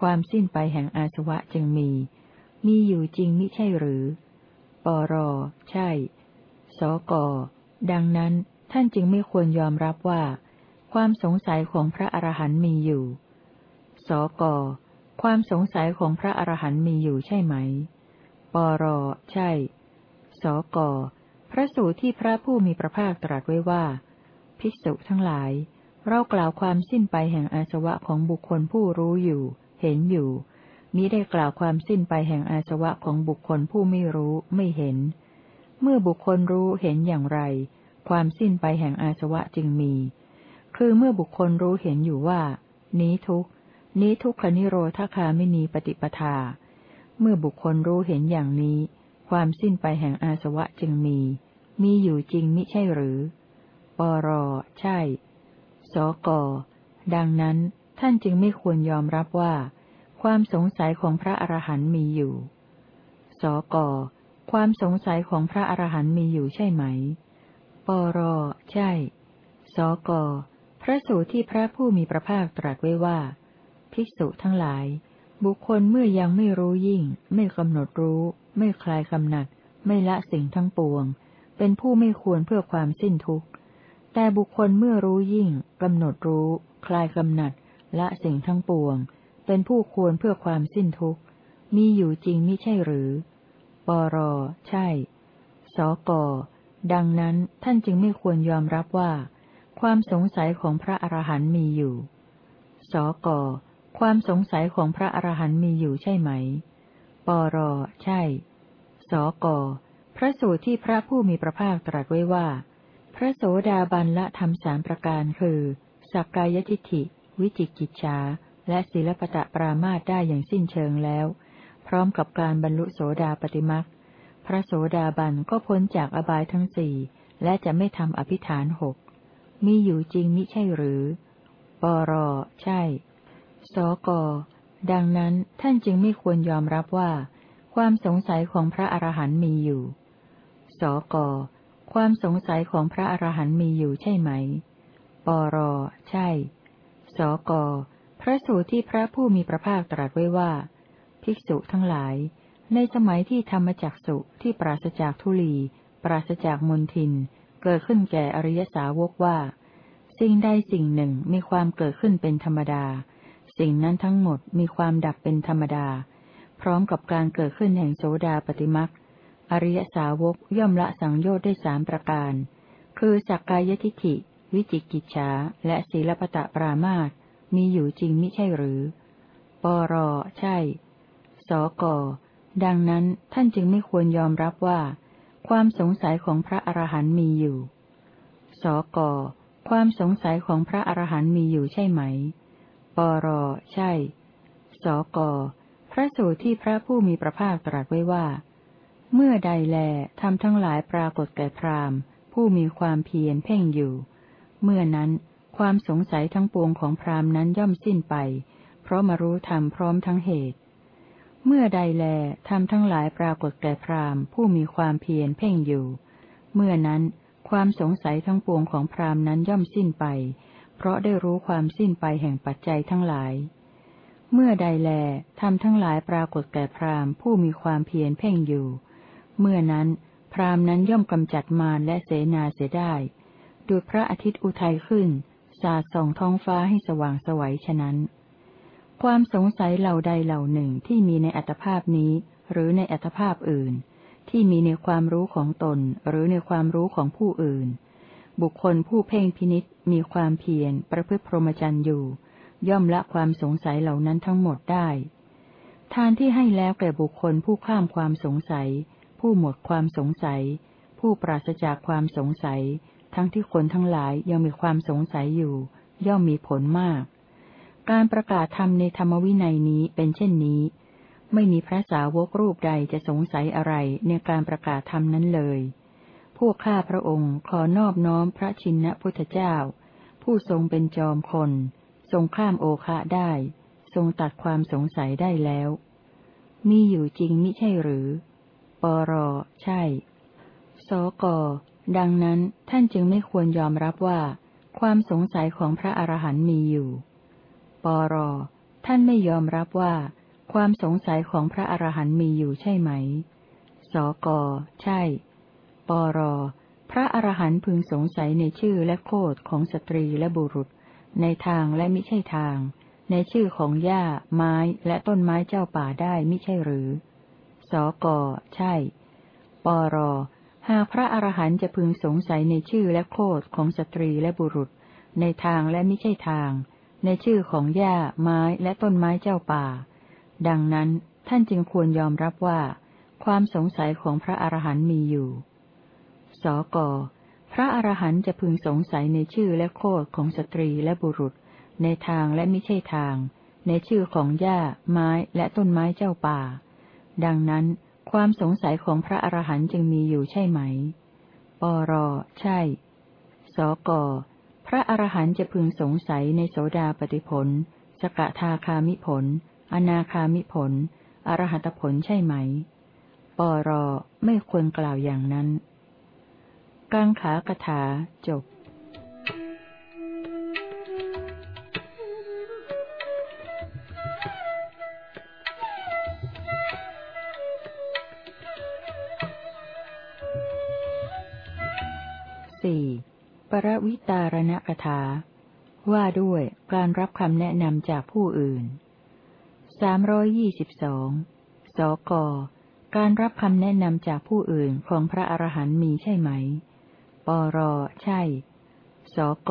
ความสิ้นไปแห่งอาสวะจึงมี มีอยู่จริงมิใช่หรือ ปร ใช่ สก ดังนั้นท่านจึงไม่ควรยอมรับว่า ความสงสัยของพระอรหันต์มีอยู่ สก ความสงสัยของพระอรหันต์มีอยู่ใช่ไหม ปร ใช่ สก พระสูตรที่พระผู้มีพระภาคตรัสไว้ว่า ภิกษุทั้งหลาย เรากล่าวความสิ้นไปแห่งอาสวะของบุคคลผู้รู้อยู่ เห็นอยู่มิได้กล่าวความสิ้นไปแห่งอาสวะของบุคคลผู้ไม่รู้ไม่เห็น เมื่อบุคคลรู้เห็นอย่างไร ความสิ้นไปแห่งอาสวะจึงมี คือเมื่อบุคคลรู้เห็นอยู่ว่า นี้ทุกนี้ทุกขนิโรธคาไม่มีปฏิปทา เมื่อบุคคลรู้เห็นอย่างนี้ ความสิ้นไปแห่งอาสวะจึงมี มีอยู่จริงมิใช่หรือ ปรใช่ สก ดังนั้นท่านจึงไม่ควรยอมรับว่า ความสงสัยของพระอรหันต์มีอยู่ สก ความสงสัยของพระอรหันต์มีอยู่ใช่ไหม ปร ใช่ สก พระสูตรที่พระผู้มีพระภาคตรัสไว้ว่า ภิกษุทั้งหลาย บุคคลเมื่อยังไม่รู้ยิ่ง ไม่กำหนดรู้ ไม่คลายกำหนัด ไม่ละสิ่งทั้งปวง เป็นผู้ไม่ควรเพื่อความสิ้นทุกข์ แต่บุคคลเมื่อรู้ยิ่งกำหนดรู้ คลายกำหนัดละสิ่งทั้งปวง เป็นผู้ควรเพื่อความสิ้นทุกข์ มีอยู่จริงมิใช่หรือ ปร ใช่ สก ดังนั้นท่านจึงไม่ควรยอมรับว่า ความสงสัยของพระอรหันต์มีอยู่ สก ความสงสัยของพระอรหันต์มีอยู่ใช่ไหม ปร ใช่ สก พระสูตรที่พระผู้มีพระภาคตรัสไว้ว่า พระโสดาบันละทำสามประการคือสักกายทิฏฐิ วิจิกิจฉาและศีลปตะปรามาตได้อย่างสิ้นเชิงแล้ว พร้อมกับการบรรลุโสดาปติมักพระโสดาบันก็พ้นจากอบายทั้งสี่และจะไม่ทำอภิฐานหกมีอยู่จริงมิใช่หรือ ปร ใช่ สก ดังนั้นท่านจึงไม่ควรยอมรับว่า ความสงสัยของพระอรหันต์มีอยู่ สก ความสงสัยของพระอรหันต์มีอยู่ใช่ไหม ปร ใช่ สก พระสูตรที่พระผู้มีพระภาคตรัสไว้ว่า ภิกษุทั้งหลาย ในสมัยที่ธรรมจักสุที่ปราศจากทุลี ปราศจากมนทิน เกิดขึ้นแก่อริยสาวกว่า สิ่งใดสิ่งหนึ่งมีความเกิดขึ้นเป็นธรรมดา สิ่งนั้นทั้งหมดมีความดับเป็นธรรมดา พร้อมกับการเกิดขึ้นแห่งโสดาปฏิมัก อริยสาวกย่อมละสังโยชน์ได้สามประการ คือสักกายทิฏฐิ วิจิกิจฉาและศีลปตะปรามาตมีอยู่จริงมิใช่หรือ ปรใช่ สก ดังนั้นท่านจึงไม่ควรยอมรับว่า ความสงสัยของพระอรหันต์มีอยู่ สก ความสงสัยของพระอรหันต์มีอยู่ใช่ไหม ปรใช่ สก พระสูตรที่พระผู้มีพระภาคตรัสไว้ว่า เมื่อใดแลทำทั้งหลายปรากฏแก่พรามผู้มีความเพียรเพ่งอยู่ เมื่อนั้น ความสงสัยทั้งปวงของพรามนั้นย่อมสิ้นไป เพราะมารู้ธรรมพร้อมทั้งเหตุ เมื่อใดแลทำทั้งหลายปรากฏแก่พราหมณ์ ผู้มีความเพียรเพ่งอยู่ เมื่อนั้น ความสงสัยทั้งปวงของพราหมณ์นั้นย่อมสิ้นไป เพราะได้รู้ความสิ้นไปแห่งปัจจัยทั้งหลายเมื่อใดแลทำทั้งหลายปรากฏแก่พราหมณ์ผู้มีความเพียรเพ่งอยู่ เมื่อนั้น พราหมณ์นั้นย่อมกำจัดมารและเสนาเสียได้ดูพระอาทิตย์อุทัยขึ้น สาดส่องท้องฟ้าให้สว่างสวัยฉะนั้น ความสงสัยเหล่าใดเหล่าหนึ่งที่มีในอัตภาพนี้ หรือในอัตภาพอื่น ที่มีในความรู้ของตนหรือในความรู้ของผู้อื่น บุคคลผู้เพ่งพินิษมีความเพียรประพฤติพรหมจรรย์อยู่ ย่อมละความสงสัยเหล่านั้นทั้งหมดได้ ทานที่ให้แล้วแก่บุคคลผู้ข้ามความสงสัย ผู้หมดความสงสัย ผู้ปราศจากความสงสัย ทั้งที่คนทั้งหลายยังมีความสงสัยอยู่ ย่อมมีผลมาก การประกาศธรรมในธรรมวินัยนี้เป็นเช่นนี้ ไม่มีพระสาวกรูปใดจะสงสัยอะไรในการประกาศธรรมนั้นเลย พวกข้าพระองค์ขอนอบน้อมพระชินพุทธเจ้า ผู้ทรงเป็นจอมคน ทรงข้ามโอคะได้ ทรงตัดความสงสัยได้แล้ว มีอยู่จริงมิใช่หรือ ปร ใช่ สก ดังนั้นท่านจึงไม่ควรยอมรับว่า ความสงสัยของพระอรหันต์มีอยู่ ปร ท่านไม่ยอมรับว่า ความสงสัยของพระอรหันต์มีอยู่ใช่ไหม สก ใช่ ปร พระอรหันต์พึงสงสัยในชื่อและโคดของสตรีและบุรุษ ในทางและมิใช่ทาง ในชื่อของหญ้า ไม้และต้นไม้เจ้าป่าได้มิใช่หรือ ก ใช่ ปร หากพระอรหันต์จะพึงสงสัยในชื่อและโคตรของสตรีและบุรุษ ในทางและมิใช่ทาง ในชื่อของหญ้า ไม้และต้นไม้เจ้าป่า ดังนั้นท่านจึงควรยอมรับว่า ความสงสัยของพระอรหันต์มีอยู่ สก พระอรหันต์จะพึงสงสัยในชื่อและโคตรของสตรีและบุรุษ ในทางและไม่ใช่ทาง ในชื่อของหญ้า ไม้และต้นไม้เจ้าป่า ดังนั้นความสงสัยของพระอรหันต์จึงมีอยู่ใช่ไหม ปร ใช่ สก พระอรหันต์จะพึงสงสัยในโสดาปฏิผล สกทาคามิผล อนาคามิผล อรหัตผลใช่ไหม ปร ไม่ควรกล่าวอย่างนั้น กังขากถาจบ วิตารณกถา ว่าด้วยการรับคำแนะนำจากผู้อื่นสามร้อยยี่สิบสองสก การรับคำแนะนำจากผู้อื่นของพระอรหันต์มีใช่ไหม ปร ใช่สสก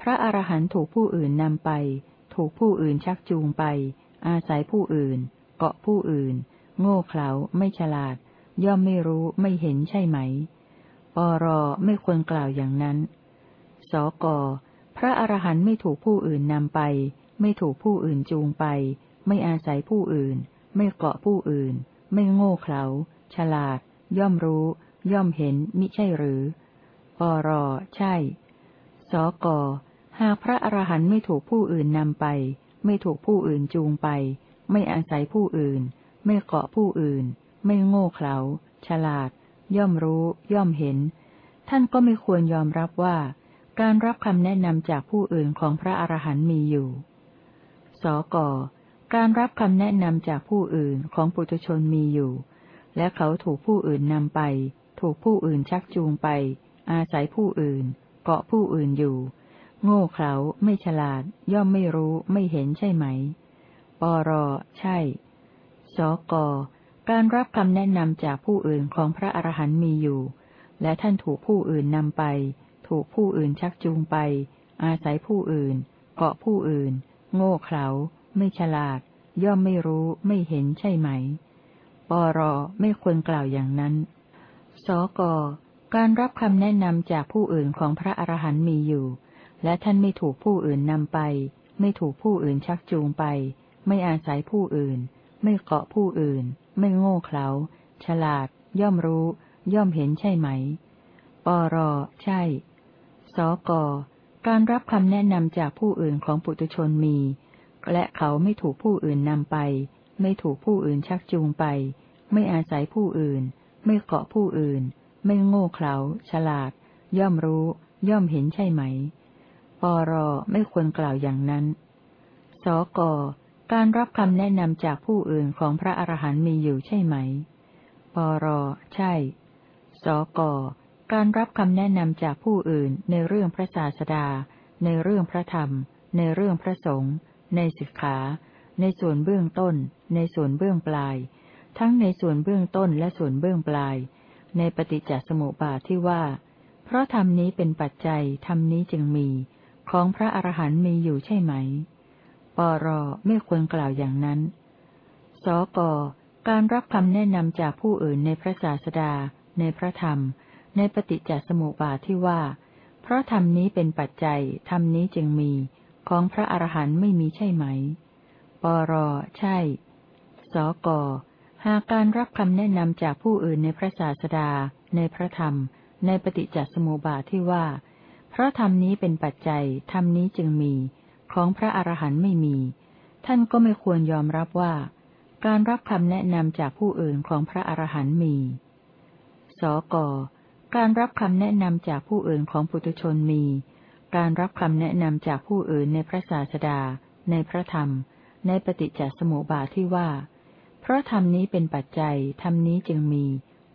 พระอรหันต์ถูกผู้อื่นนำไป ถูกผู้อื่นชักจูงไป อาศัยผู้อื่น เกาะผู้อื่น โง่เขลาไม่ฉลาด ย่อมไม่รู้ไม่เห็นใช่ไหม ปร ไม่ควรกล่าวอย่างนั้น สก พระอรหันต์ไม่ถูกผู้อื่นนำไป ไม่ถูกผู้อื่นจูงไป ไม่อาศัยผู้อื่น ไม่เกาะผู้อื่น ไม่โง่เขลา ฉลาด ย่อมรู้ ย่อมเห็น มิใช่หรือปรใช่ สก หากพระอรหันต์ไม่ถูกผู้อื่นนำไป ไม่ถูกผู้อื่นจูงไป ไม่อาศัยผู้อื่น ไม่เกาะผู้อื่น ไม่โง่เขลา ฉลาด ย่อมรู้ ย่อมเห็น ท่านก็ไม่ควรยอมรับว่า การรับคำแนะนำจากผู้อื่นของพระอรหันต์มีอยู่ สก การรับคำแนะนำจากผู้อื่นของปุถุชนมีอยู่ และเขาถูกผู้อื่นนำไป ถูกผู้อื่นชักจูงไป อาศัยผู้อื่น เกาะผู้อื่นอยู่ โง่เขลาไม่ฉลาด ย่อมไม่รู้ไม่เห็นใช่ไหม ปร ใช่ สก การรับคำแนะนำจากผู้อื่นของพระอรหันต์มีอยู่ และท่านถูกผู้อื่นนำไป ถูกผู้อื่นชักจูงไป อาศัยผู้อื่น เกาะผู้อื่น โง่เขลา ไม่ฉลาด ย่อมไม่รู้ไม่เห็นใช่ไหม ปรไม่ควรกล่าวอย่างนั้น สก การรับคำแนะนำจากผู้อื่นของพระอรหันต์มีอยู่ และท่านไม่ถูกผู้อื่นนำไป ไม่ถูกผู้อื่นชักจูงไป ไม่อาศัยผู้อื่น ไม่เกาะผู้อื่น ไม่โง่เขลา ฉลาด ย่อมรู้ ย่อมเห็นใช่ไหม ปรใช่ สก การรับคำแนะนำจากผู้อื่นของปุตุชนมี และเขาไม่ถูกผู้อื่นนำไป ไม่ถูกผู้อื่นชักจูงไป ไม่อาศัยผู้อื่น ไม่เกาะผู้อื่น ไม่โง่เขลาฉลาด ย่อมรู้ ย่อมเห็นใช่ไหม ปรไม่ควรกล่าวอย่างนั้น สก การรับคำแนะนำจากผู้อื่นของพระอรหันต์มีอยู่ใช่ไหม ปรใช่ สก การรับคำแนะนำจากผู้อื่นในเรื่องพระศาสดา ในเรื่องพระธรรม ในเรื่องพระสงฆ์ในสิกขา ในส่วนเบื้องต้น ในส่วนเบื้องปลาย ทั้งในส่วนเบื้องต้นและส่วนเบื้องปลาย ในปฏิจจสมุปบาทที่ว่า เพราะธรรมนี้เป็นปัจจัยธรรมนี้จึงมี ของพระอรหันต์มีอยู่ใช่ไหม ปรไม่ควรกล่าวอย่างนั้น สกการรับคำแนะนำจากผู้อื่นในพระศาสดา ในพระธรรม ในปฏิจจสมุปบาทที่ว่า เพราะธรรมนี้เป็นปัจจัยธรรมนี้จึงมี ของพระอรหันต์ไม่มีใช่ไหม ปรใช่ สกหากการรับคำแนะนำจากผู้อื่นในพระศาสดา ในพระธรรม ในปฏิจจสมุปบาทที่ว่า เพราะธรรมนี้เป็นปัจจัยธรรมนี้จึงมี ของพระอรหันต์ไม่มี ท่านก็ไม่ควรยอมรับว่า การรับคำแนะนำจากผู้อื่นของพระอรหันต์มี สก การรับคำแนะนำจากผู้อื่นของปุถุชนมี การรับคำแนะนำจากผู้อื่นในพระศาสดา ในพระธรรม ในปฏิจจสมุปบาทที่ว่า เพราะธรรมนี้เป็นปัจจัย ธรรมนี้จึงมี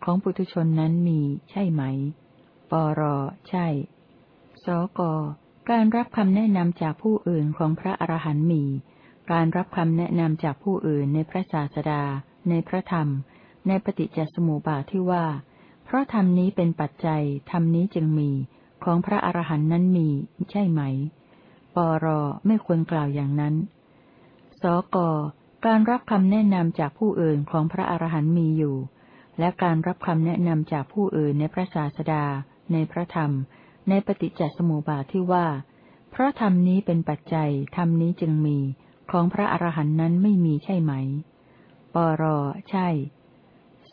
ของปุถุชนนั้นมีใช่ไหม ปร ใช่ สก การรับคำแนะนำจากผู้อื่นของพระอรหันต์มี การรับคำแนะนำจากผู้อื่นในพระศาสดา ในพระธรรม ในปฏิจจสมุปบาทที่ว่า เพราะธรรมนี้เป็นปัจจัยธรรมนี้จึงมี ของพระอรหันต์นั้นมี ใช่ไหม ปรไม่ควรกล่าวอย่างนั้น สกการรับคำแนะนำจากผู้อื่นของพระอรหันต์มีอยู่ และการรับคำแนะนำจากผู้อื่นในพระศาสดา ในพระธรรม ในปฏิจจสมุปบาทที่ว่า เพราะธรรมนี้เป็นปัจจัยธรรมนี้จึงมี ของพระอรหันต์นั้นไม่มีใช่ไหม ปรใช่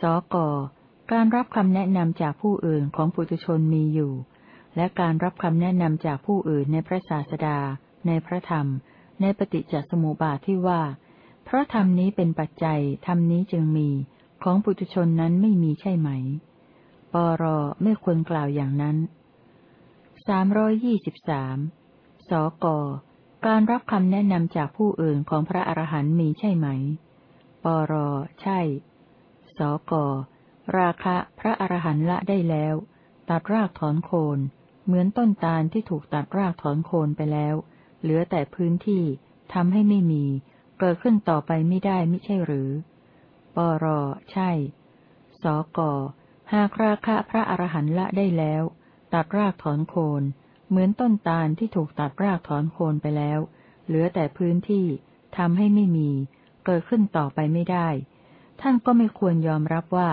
สก การรับคำแนะนำจากผู้อื่นของปุถุชนมีอยู่ และการรับคำแนะนำจากผู้อื่นในพระศาสดา ในพระธรรม ในปฏิจจสมุปบาทที่ว่าเพราะธรรมนี้เป็นปัจจัย ธรรมนี้จึงมี ของปุถุชนนั้นไม่มีใช่ไหม ปรไม่ควรกล่าวอย่างนั้นสามร้อยยี่สิบสามสก การรับคำแนะนำจากผู้อื่นของพระอรหันต์มีใช่ไหม ปร ใช่ สก ราคะพระอรหันต์ละได้แล้ว ตัดรากถอนโคน เหมือนต้นตาลที่ถูกตัดรากถอนโคนไปแล้ว เหลือแต่พื้นที่ทำให้ไม่มี เกิดขึ้นต่อไปไม่ได้ไม่ใช่หรือ ปรใช่ สกหากราคะพระอรหันต์ละได้แล้ว ตัดรากถอนโคน เหมือนต้นตาลที่ถูกตัดรากถอนโคนไปแล้ว เหลือแต่พื้นที่ทำให้ไม่มี เกิดขึ้นต่อไปไม่ได้ ท่านก็ไม่ควรยอมรับว่า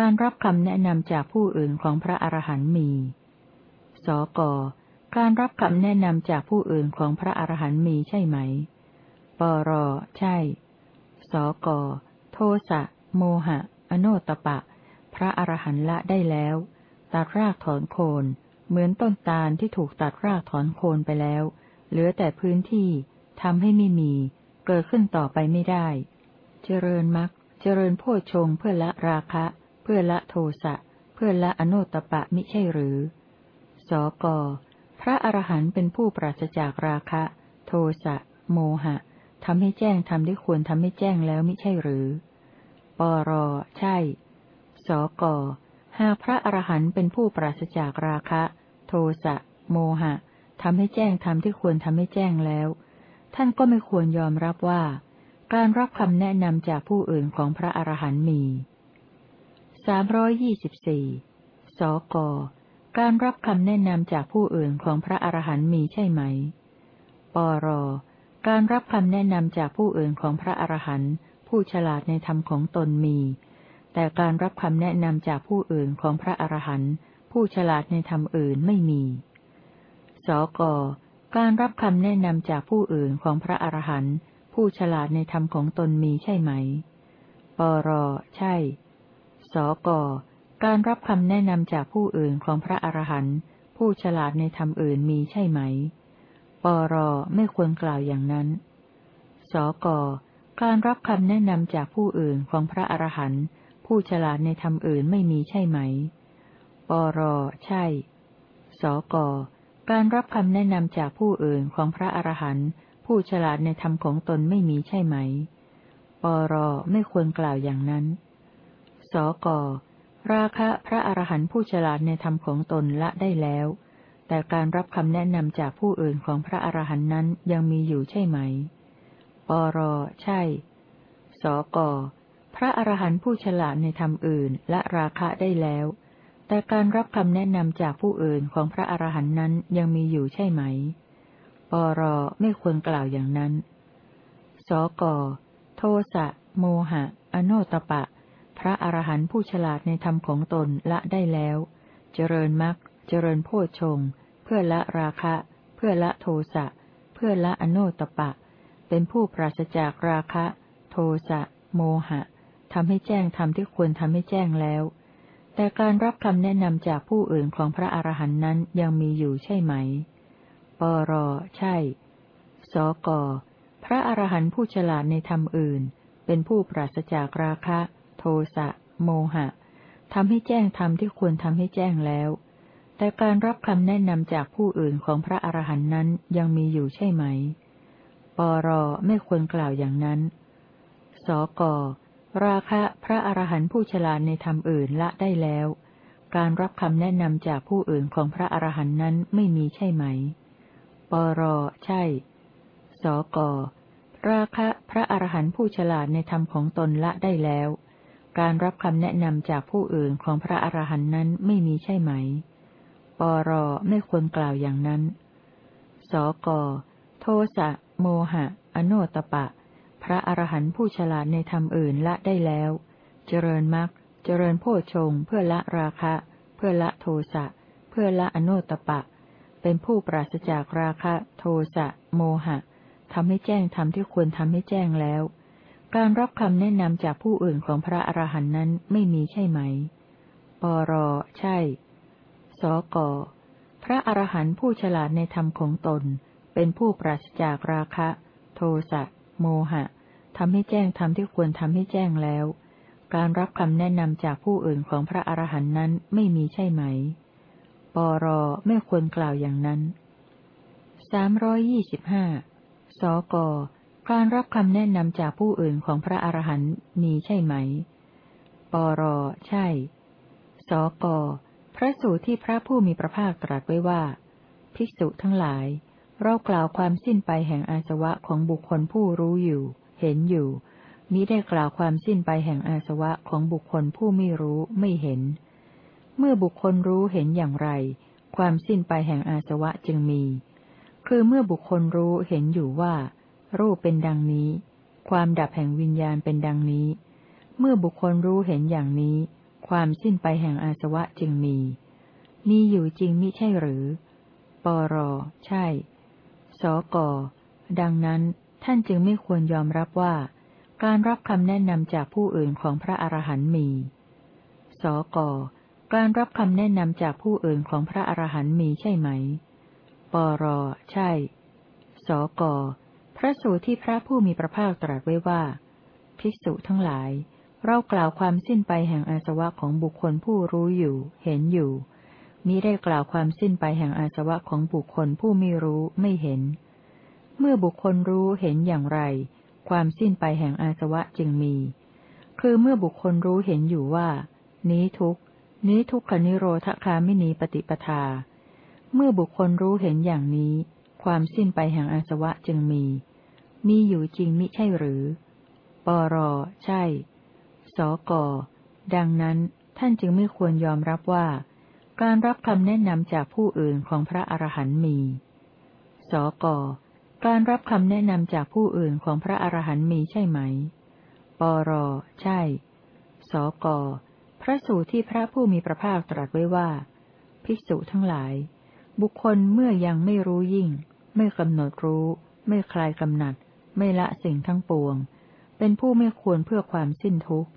การรับคำแนะนำจากผู้อื่นของพระอรหันต์มี สก การรับคำแนะนำจากผู้อื่นของพระอรหันต์มีใช่ไหม ปร ใช่ สก โทสะ โมหะ อโนตปะ พระอรหันต์ละได้แล้ว ตัดรากถอนโคน เหมือนต้นตาลที่ถูกตัดรากถอนโคนไปแล้ว เหลือแต่พื้นที่ทำให้ไม่มี เกิดขึ้นต่อไปไม่ได้ เจริญมรรคเจริญโพชงเพื่อละราคะ เพื่อละโทสะ เพื่อละอโนตปะมิใช่หรือ สก พระอรหันต์เป็นผู้ปราศจากราคะ โทสะ โมหะทำให้แจ้งทำได้ควรทำให้แจ้งแล้วมิใช่หรือ ปร ใช่ สก หากพระอรหันต์เป็นผู้ปราศจากราคะ โทสะ โมหะทำให้แจ้งทำที่ควรทำให้แจ้งแล้ว ท่านก็ไม่ควรยอมรับว่า การรับคำแนะนำจากผู้อื่นของพระอรหันต์มี สามร้อยยี่สิบสี่สก การรับคำแนะนำจากผู้อื่นของพระอรหันต์มีใช่ไหม ปร การรับคำแนะนำจากผู้อื่นของพระอรหันต์ผู้ฉลาดในธรรมของตนมี แต่การรับคำแนะนำจากผู้อื่นของพระอรหันต์ผู้ฉลาดในธรรมอื่นไม่มี สก การรับคำแนะนำจากผู้อื่นของพระอรหันต์ผู้ฉลาดในธรรมของตนมีใช่ไหม ปร ใช่ สก การรับคำแนะนำจากผู้อื่นของพระอรหันต์ผู้ฉลาดในธรรมอื่นมีใช่ไหม ปรไม่ควรกล่าวอย่างนั้น สก การรับคำแนะนำจากผู้อื่นของพระอรหันต์ผู้ฉลาดในธรรมอื่นไม่มีใช่ไหม ปรใช่ สก การรับคำแนะนำจากผู้อื่นของพระอรหันต์ผู้ฉลาดในธรรมของตนไม่มีใช่ไหม ปรไม่ควรกล่าวอย่างนั้น สก ราคะพระอรหันต์ผู้ฉลาดในธรรมของตนละได้แล้ว แต่การรับคำแนะนำจากผู้อื่นของพระอรหันต์นั้นยังมีอยู่ใช่ไหม ปร ใช่ สก พระอรหันต์ผู้ฉลาดในธรรมอื่นละราคะได้แล้ว แต่การรับคำแนะนำจากผู้อื่นของพระอรหันต์นั้นยังมีอยู่ใช่ไหม ปร ไม่ควรกล่าวอย่างนั้น สก โทสะ โมหะ อโนตปะ พระอรหันต์ผู้ฉลาดในธรรมของตนละได้แล้ว เจริญมรรคเจริญโพชงเพื่อละราคะ เพื่อละโทสะ เพื่อละอโนตปะ เป็นผู้ปราศจากราคะ โทสะ โมหะทำให้แจ้งทำที่ควรทำให้แจ้งแล้ว แต่การรับคำแนะนำจากผู้อื่นของพระอรหันต์นั้นยังมีอยู่ใช่ไหม ปรใช่ สก พระอรหันต์ผู้ฉลาดในธรรมอื่น เป็นผู้ปราศจากราคะ ทสะ โมหะทำให้แจ้งทำที่ควรทำให้แจ้งแล้ว แต่การรับคำแนะนำจากผู้อื่นของพระอรหันต์นั้นยังมีอยู่ใช่ไหม ปรไม่ควรกล่าวอย่างนั้น สก ราคะพระอรหันต์ผู้ฉลาดในธรรมอื่นละได้แล้ว การรับคำแนะนำจากผู้อื่นของพระอรหันต์นั้นไม่มีใช่ไหม ปรใช่ สก ราคะพระอรหันต์ผู้ฉลาดในธรรมของตนละได้แล้ว การรับคำแนะนำจากผู้อื่นของพระอรหันต์นั้นไม่มีใช่ไหม ปรไม่ควรกล่าวอย่างนั้น สก โทสะ โมหะ อโนตปะ พระอรหันต์ผู้ฉลาดในธรรมอื่นละได้แล้ว เจริญมรรค เจริญโพชงเพื่อละราคะ เพื่อละโทสะ เพื่อละอโนตปะ เป็นผู้ปราศจากราคะ โทสะ โมหะทำให้แจ้งทำที่ควรทำให้แจ้งแล้ว การรับคำแนะนำจากผู้อื่นของพระอรหันต์นั้นไม่มีใช่ไหม ปร ใช่ สก พระอรหันต์ผู้ฉลาดในธรรมของตน เป็นผู้ปราศจากราคะ โทสะ โมหะทำให้แจ้งทำที่ควรทำให้แจ้งแล้ว การรับคำแนะนำจากผู้อื่นของพระอรหันต์นั้นไม่มีใช่ไหม ปร ไม่ควรกล่าวอย่างนั้นสามร้อยยี่สิบห้าสก การรับคำแนะนำจากผู้อื่นของพระอรหันต์มีใช่ไหม ปร ใช่ สก พระสูตรที่พระผู้มีพระภาคตรัสไว้ว่า ภิกษุทั้งหลาย เรากล่าวความสิ้นไปแห่งอาสวะของบุคคลผู้รู้อยู่ เห็นอยู่ มิได้กล่าวความสิ้นไปแห่งอาสวะของบุคคลผู้ไม่รู้ไม่เห็น เมื่อบุคคลรู้เห็นอย่างไร ความสิ้นไปแห่งอาสวะจึงมี คือเมื่อบุคคลรู้เห็นอยู่ว่า รูปเป็นดังนี้ ความดับแห่งวิญญาณเป็นดังนี้ เมื่อบุคคลรู้เห็นอย่างนี้ ความสิ้นไปแห่งอาสวะจึงมี มีอยู่จริงมิใช่หรือ ปร ใช่ สก ดังนั้นท่านจึงไม่ควรยอมรับว่า การรับคำแนะนำจากผู้อื่นของพระอรหันต์มี สก การรับคำแนะนำจากผู้อื่นของพระอรหันต์มีใช่ไหม ปร ใช่ สก ระสูตรที่พระผู้มีพระภาคตรัสไว้ว่า ภิกษุทั้งหลาย เรากล่าวความสิ้นไปแห่งอาสวะของบุคคลผู้รู้อยู่ เห็นอยู่มิได้กล่าวความสิ้นไปแห่งอาสวะของบุคคลผู้ไม่รู้ไม่เห็น เมื่อบุคคลรู้เห็นอย่างไร ความสิ้นไปแห่งอาสวะจึงมี คือเมื่อบุคคลรู้เห็นอยู่ว่า นี้ทุกนี้ทุกขนิโรธคามินีปฏิปทา เมื่อบุคคลรู้เห็นอย่างนี้ ความสิ้นไปแห่งอาสวะจึงมี มีอยู่จริงมิใช่หรือ ปร ใช่ สก ดังนั้นท่านจึงไม่ควรยอมรับว่า การรับคำแนะนำจากผู้อื่นของพระอรหันต์มี สก การรับคำแนะนำจากผู้อื่นของพระอรหันต์มีใช่ไหม ปร ใช่ สก พระสูตรที่พระผู้มีพระภาคตรัสไว้ว่า ภิกษุทั้งหลาย บุคคลเมื่อยังไม่รู้ยิ่ง ไม่กำหนดรู้ ไม่คลายกำหนัด ไม่ละสิ่งทั้งปวง เป็นผู้ไม่ควรเพื่อความสิ้นทุกข์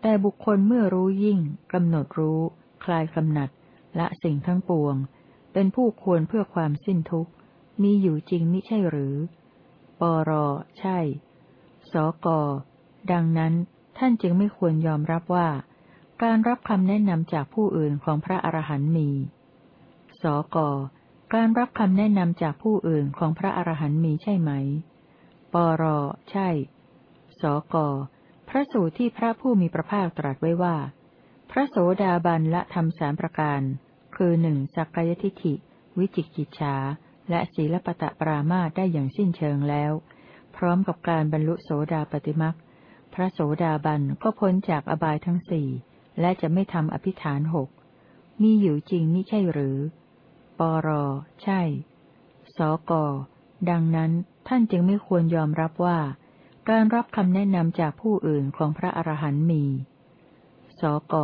แต่บุคคลเมื่อรู้ยิ่งกำหนดรู้ คลายกำหนัด ละสิ่งทั้งปวง เป็นผู้ควรเพื่อความสิ้นทุกข์ มีอยู่จริงมิใช่หรือ ปร ใช่ สก ดังนั้นท่านจึงไม่ควรยอมรับว่า การรับคำแนะนำจากผู้อื่นของพระอรหันต์มี สก การรับคำแนะนำจากผู้อื่นของพระอรหันต์มีใช่ไหม ปร ใช่ สก พระสูตรที่พระผู้มีพระภาคตรัสไว้ว่า พระโสดาบันละทำสามประการ คือหนึ่งสักกายทิฐิ วิจิกิจฉาและศีลปตะปรามาได้อย่างสิ้นเชิงแล้ว พร้อมกับการบรรลุโสดาปติมักพระโสดาบันก็พ้นจากอบายทั้งสี่และจะไม่ทำอภิฐานหกมีอยู่จริงมิใช่หรือ ปร ใช่ สก ดังนั้น ท่านจึงไม่ควรยอมรับว่า การรับคำแนะนำจากผู้อื่นของพระอรหันต์มี สก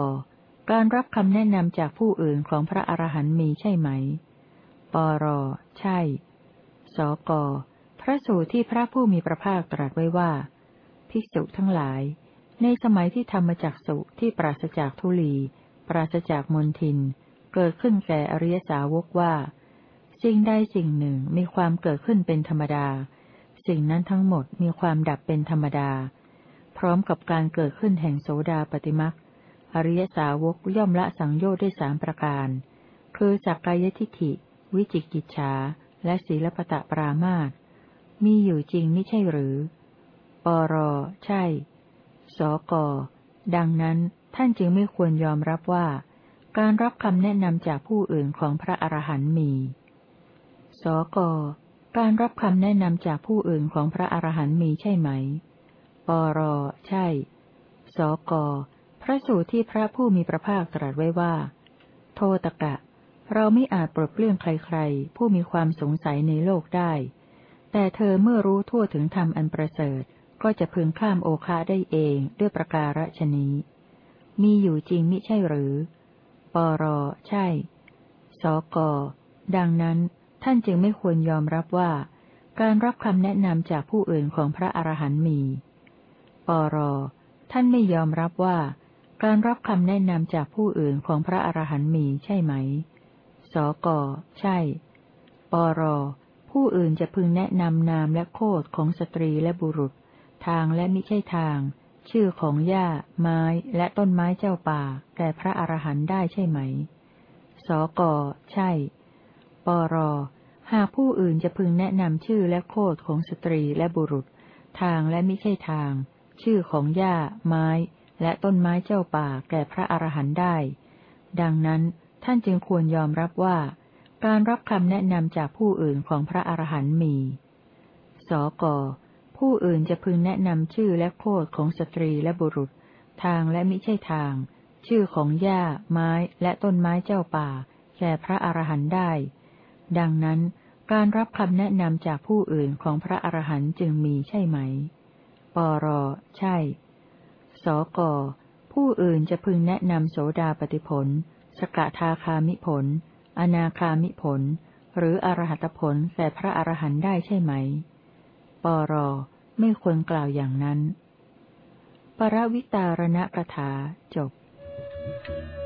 การรับคำแนะนำจากผู้อื่นของพระอรหันต์มีใช่ไหม ปร ใช่ สก พระสูตรที่พระผู้มีพระภาคตรัสไว้ว่า ภิกษุทั้งหลาย ในสมัยที่ธรรมจักสุที่ปราศจากทุลี ปราศจากมนทิน เกิดขึ้นแก่อริยสาวกว่า สิ่งใดสิ่งหนึ่งมีความเกิดขึ้นเป็นธรรมดา สิ่งนั้นทั้งหมดมีความดับเป็นธรรมดา พร้อมกับการเกิดขึ้นแห่งโสดาปฏิมักอริยสาวกย่อมละสังโยชน์ได้สามประการ คือสักกายทิฏฐิ วิจิกิจฉา และศีลปตะปรามาตมีอยู่จริงไม่ใช่หรือ ปร ใช่ สก ดังนั้นท่านจึงไม่ควรยอมรับว่า การรับคำแนะนำจากผู้อื่นของพระอรหันต์มี สก การรับคำแนะนำจากผู้อื่นของพระอรหันต์มีใช่ไหม ปร ใช่ สก พระสูตรที่พระผู้มีพระภาคตรัสไว้ว่า โทตกะ เราไม่อาจปลดเปลื้องใครๆ ผู้มีความสงสัยในโลกได้ แต่เธอเมื่อรู้ทั่วถึงธรรมอันประเสริฐ ก็จะพึงข้ามโอคาได้เองด้วยประการฉนี้ มีอยู่จริงมิใช่หรือ ปร ใช่ สก ดังนั้น ท่านจึงไม่ควรยอมรับว่า การรับคำแนะนำจากผู้อื่นของพระอรหันต์มี ปร ท่านไม่ยอมรับว่า การรับคำแนะนำจากผู้อื่นของพระอรหันต์มีใช่ไหม สก ใช่ ปร ผู้อื่นจะพึงแนะนำนามและโคดของสตรีและบุรุษ ทางและมิใช่ทาง ชื่อของหญ้า ไม้ และต้นไม้เจ้าป่า แก่พระอรหันต์ได้ใช่ไหม สก ใช่ ปร หากผู้อื่นจะพึงแนะนำชื่อและโคดของสตรีและบุรุษ ทางและมิใช่ทาง ชื่อของหญ้า ไม้ และต้นไม้เจ้าป่าแก่พระอรหันต์ได้ ดังนั้นท่านจึงควรยอมรับว่า การรับคำแนะนำจากผู้อื่นของพระอรหันต์มี สก ผู้อื่นจะพึงแนะนำชื่อและโคดของสตรีและบุรุษ ทางและมิใช่ทาง ชื่อของหญ้า ไม้ และต้นไม้เจ้าป่าแแก่พระอรหันต์ได้ ดังนั้น การรับคำแนะนำจากผู้อื่นของพระอรหันต์จึงมีใช่ไหม ปร ใช่ สก ผู้อื่นจะพึงแนะนำโสดาปฏิผล สกทาคามิผล อนาคามิผล หรืออรหัตผลแก่พระอรหันต์ได้ใช่ไหม ปร ไม่ควรกล่าวอย่างนั้น ปรวิตารณกถาจบ Thank you.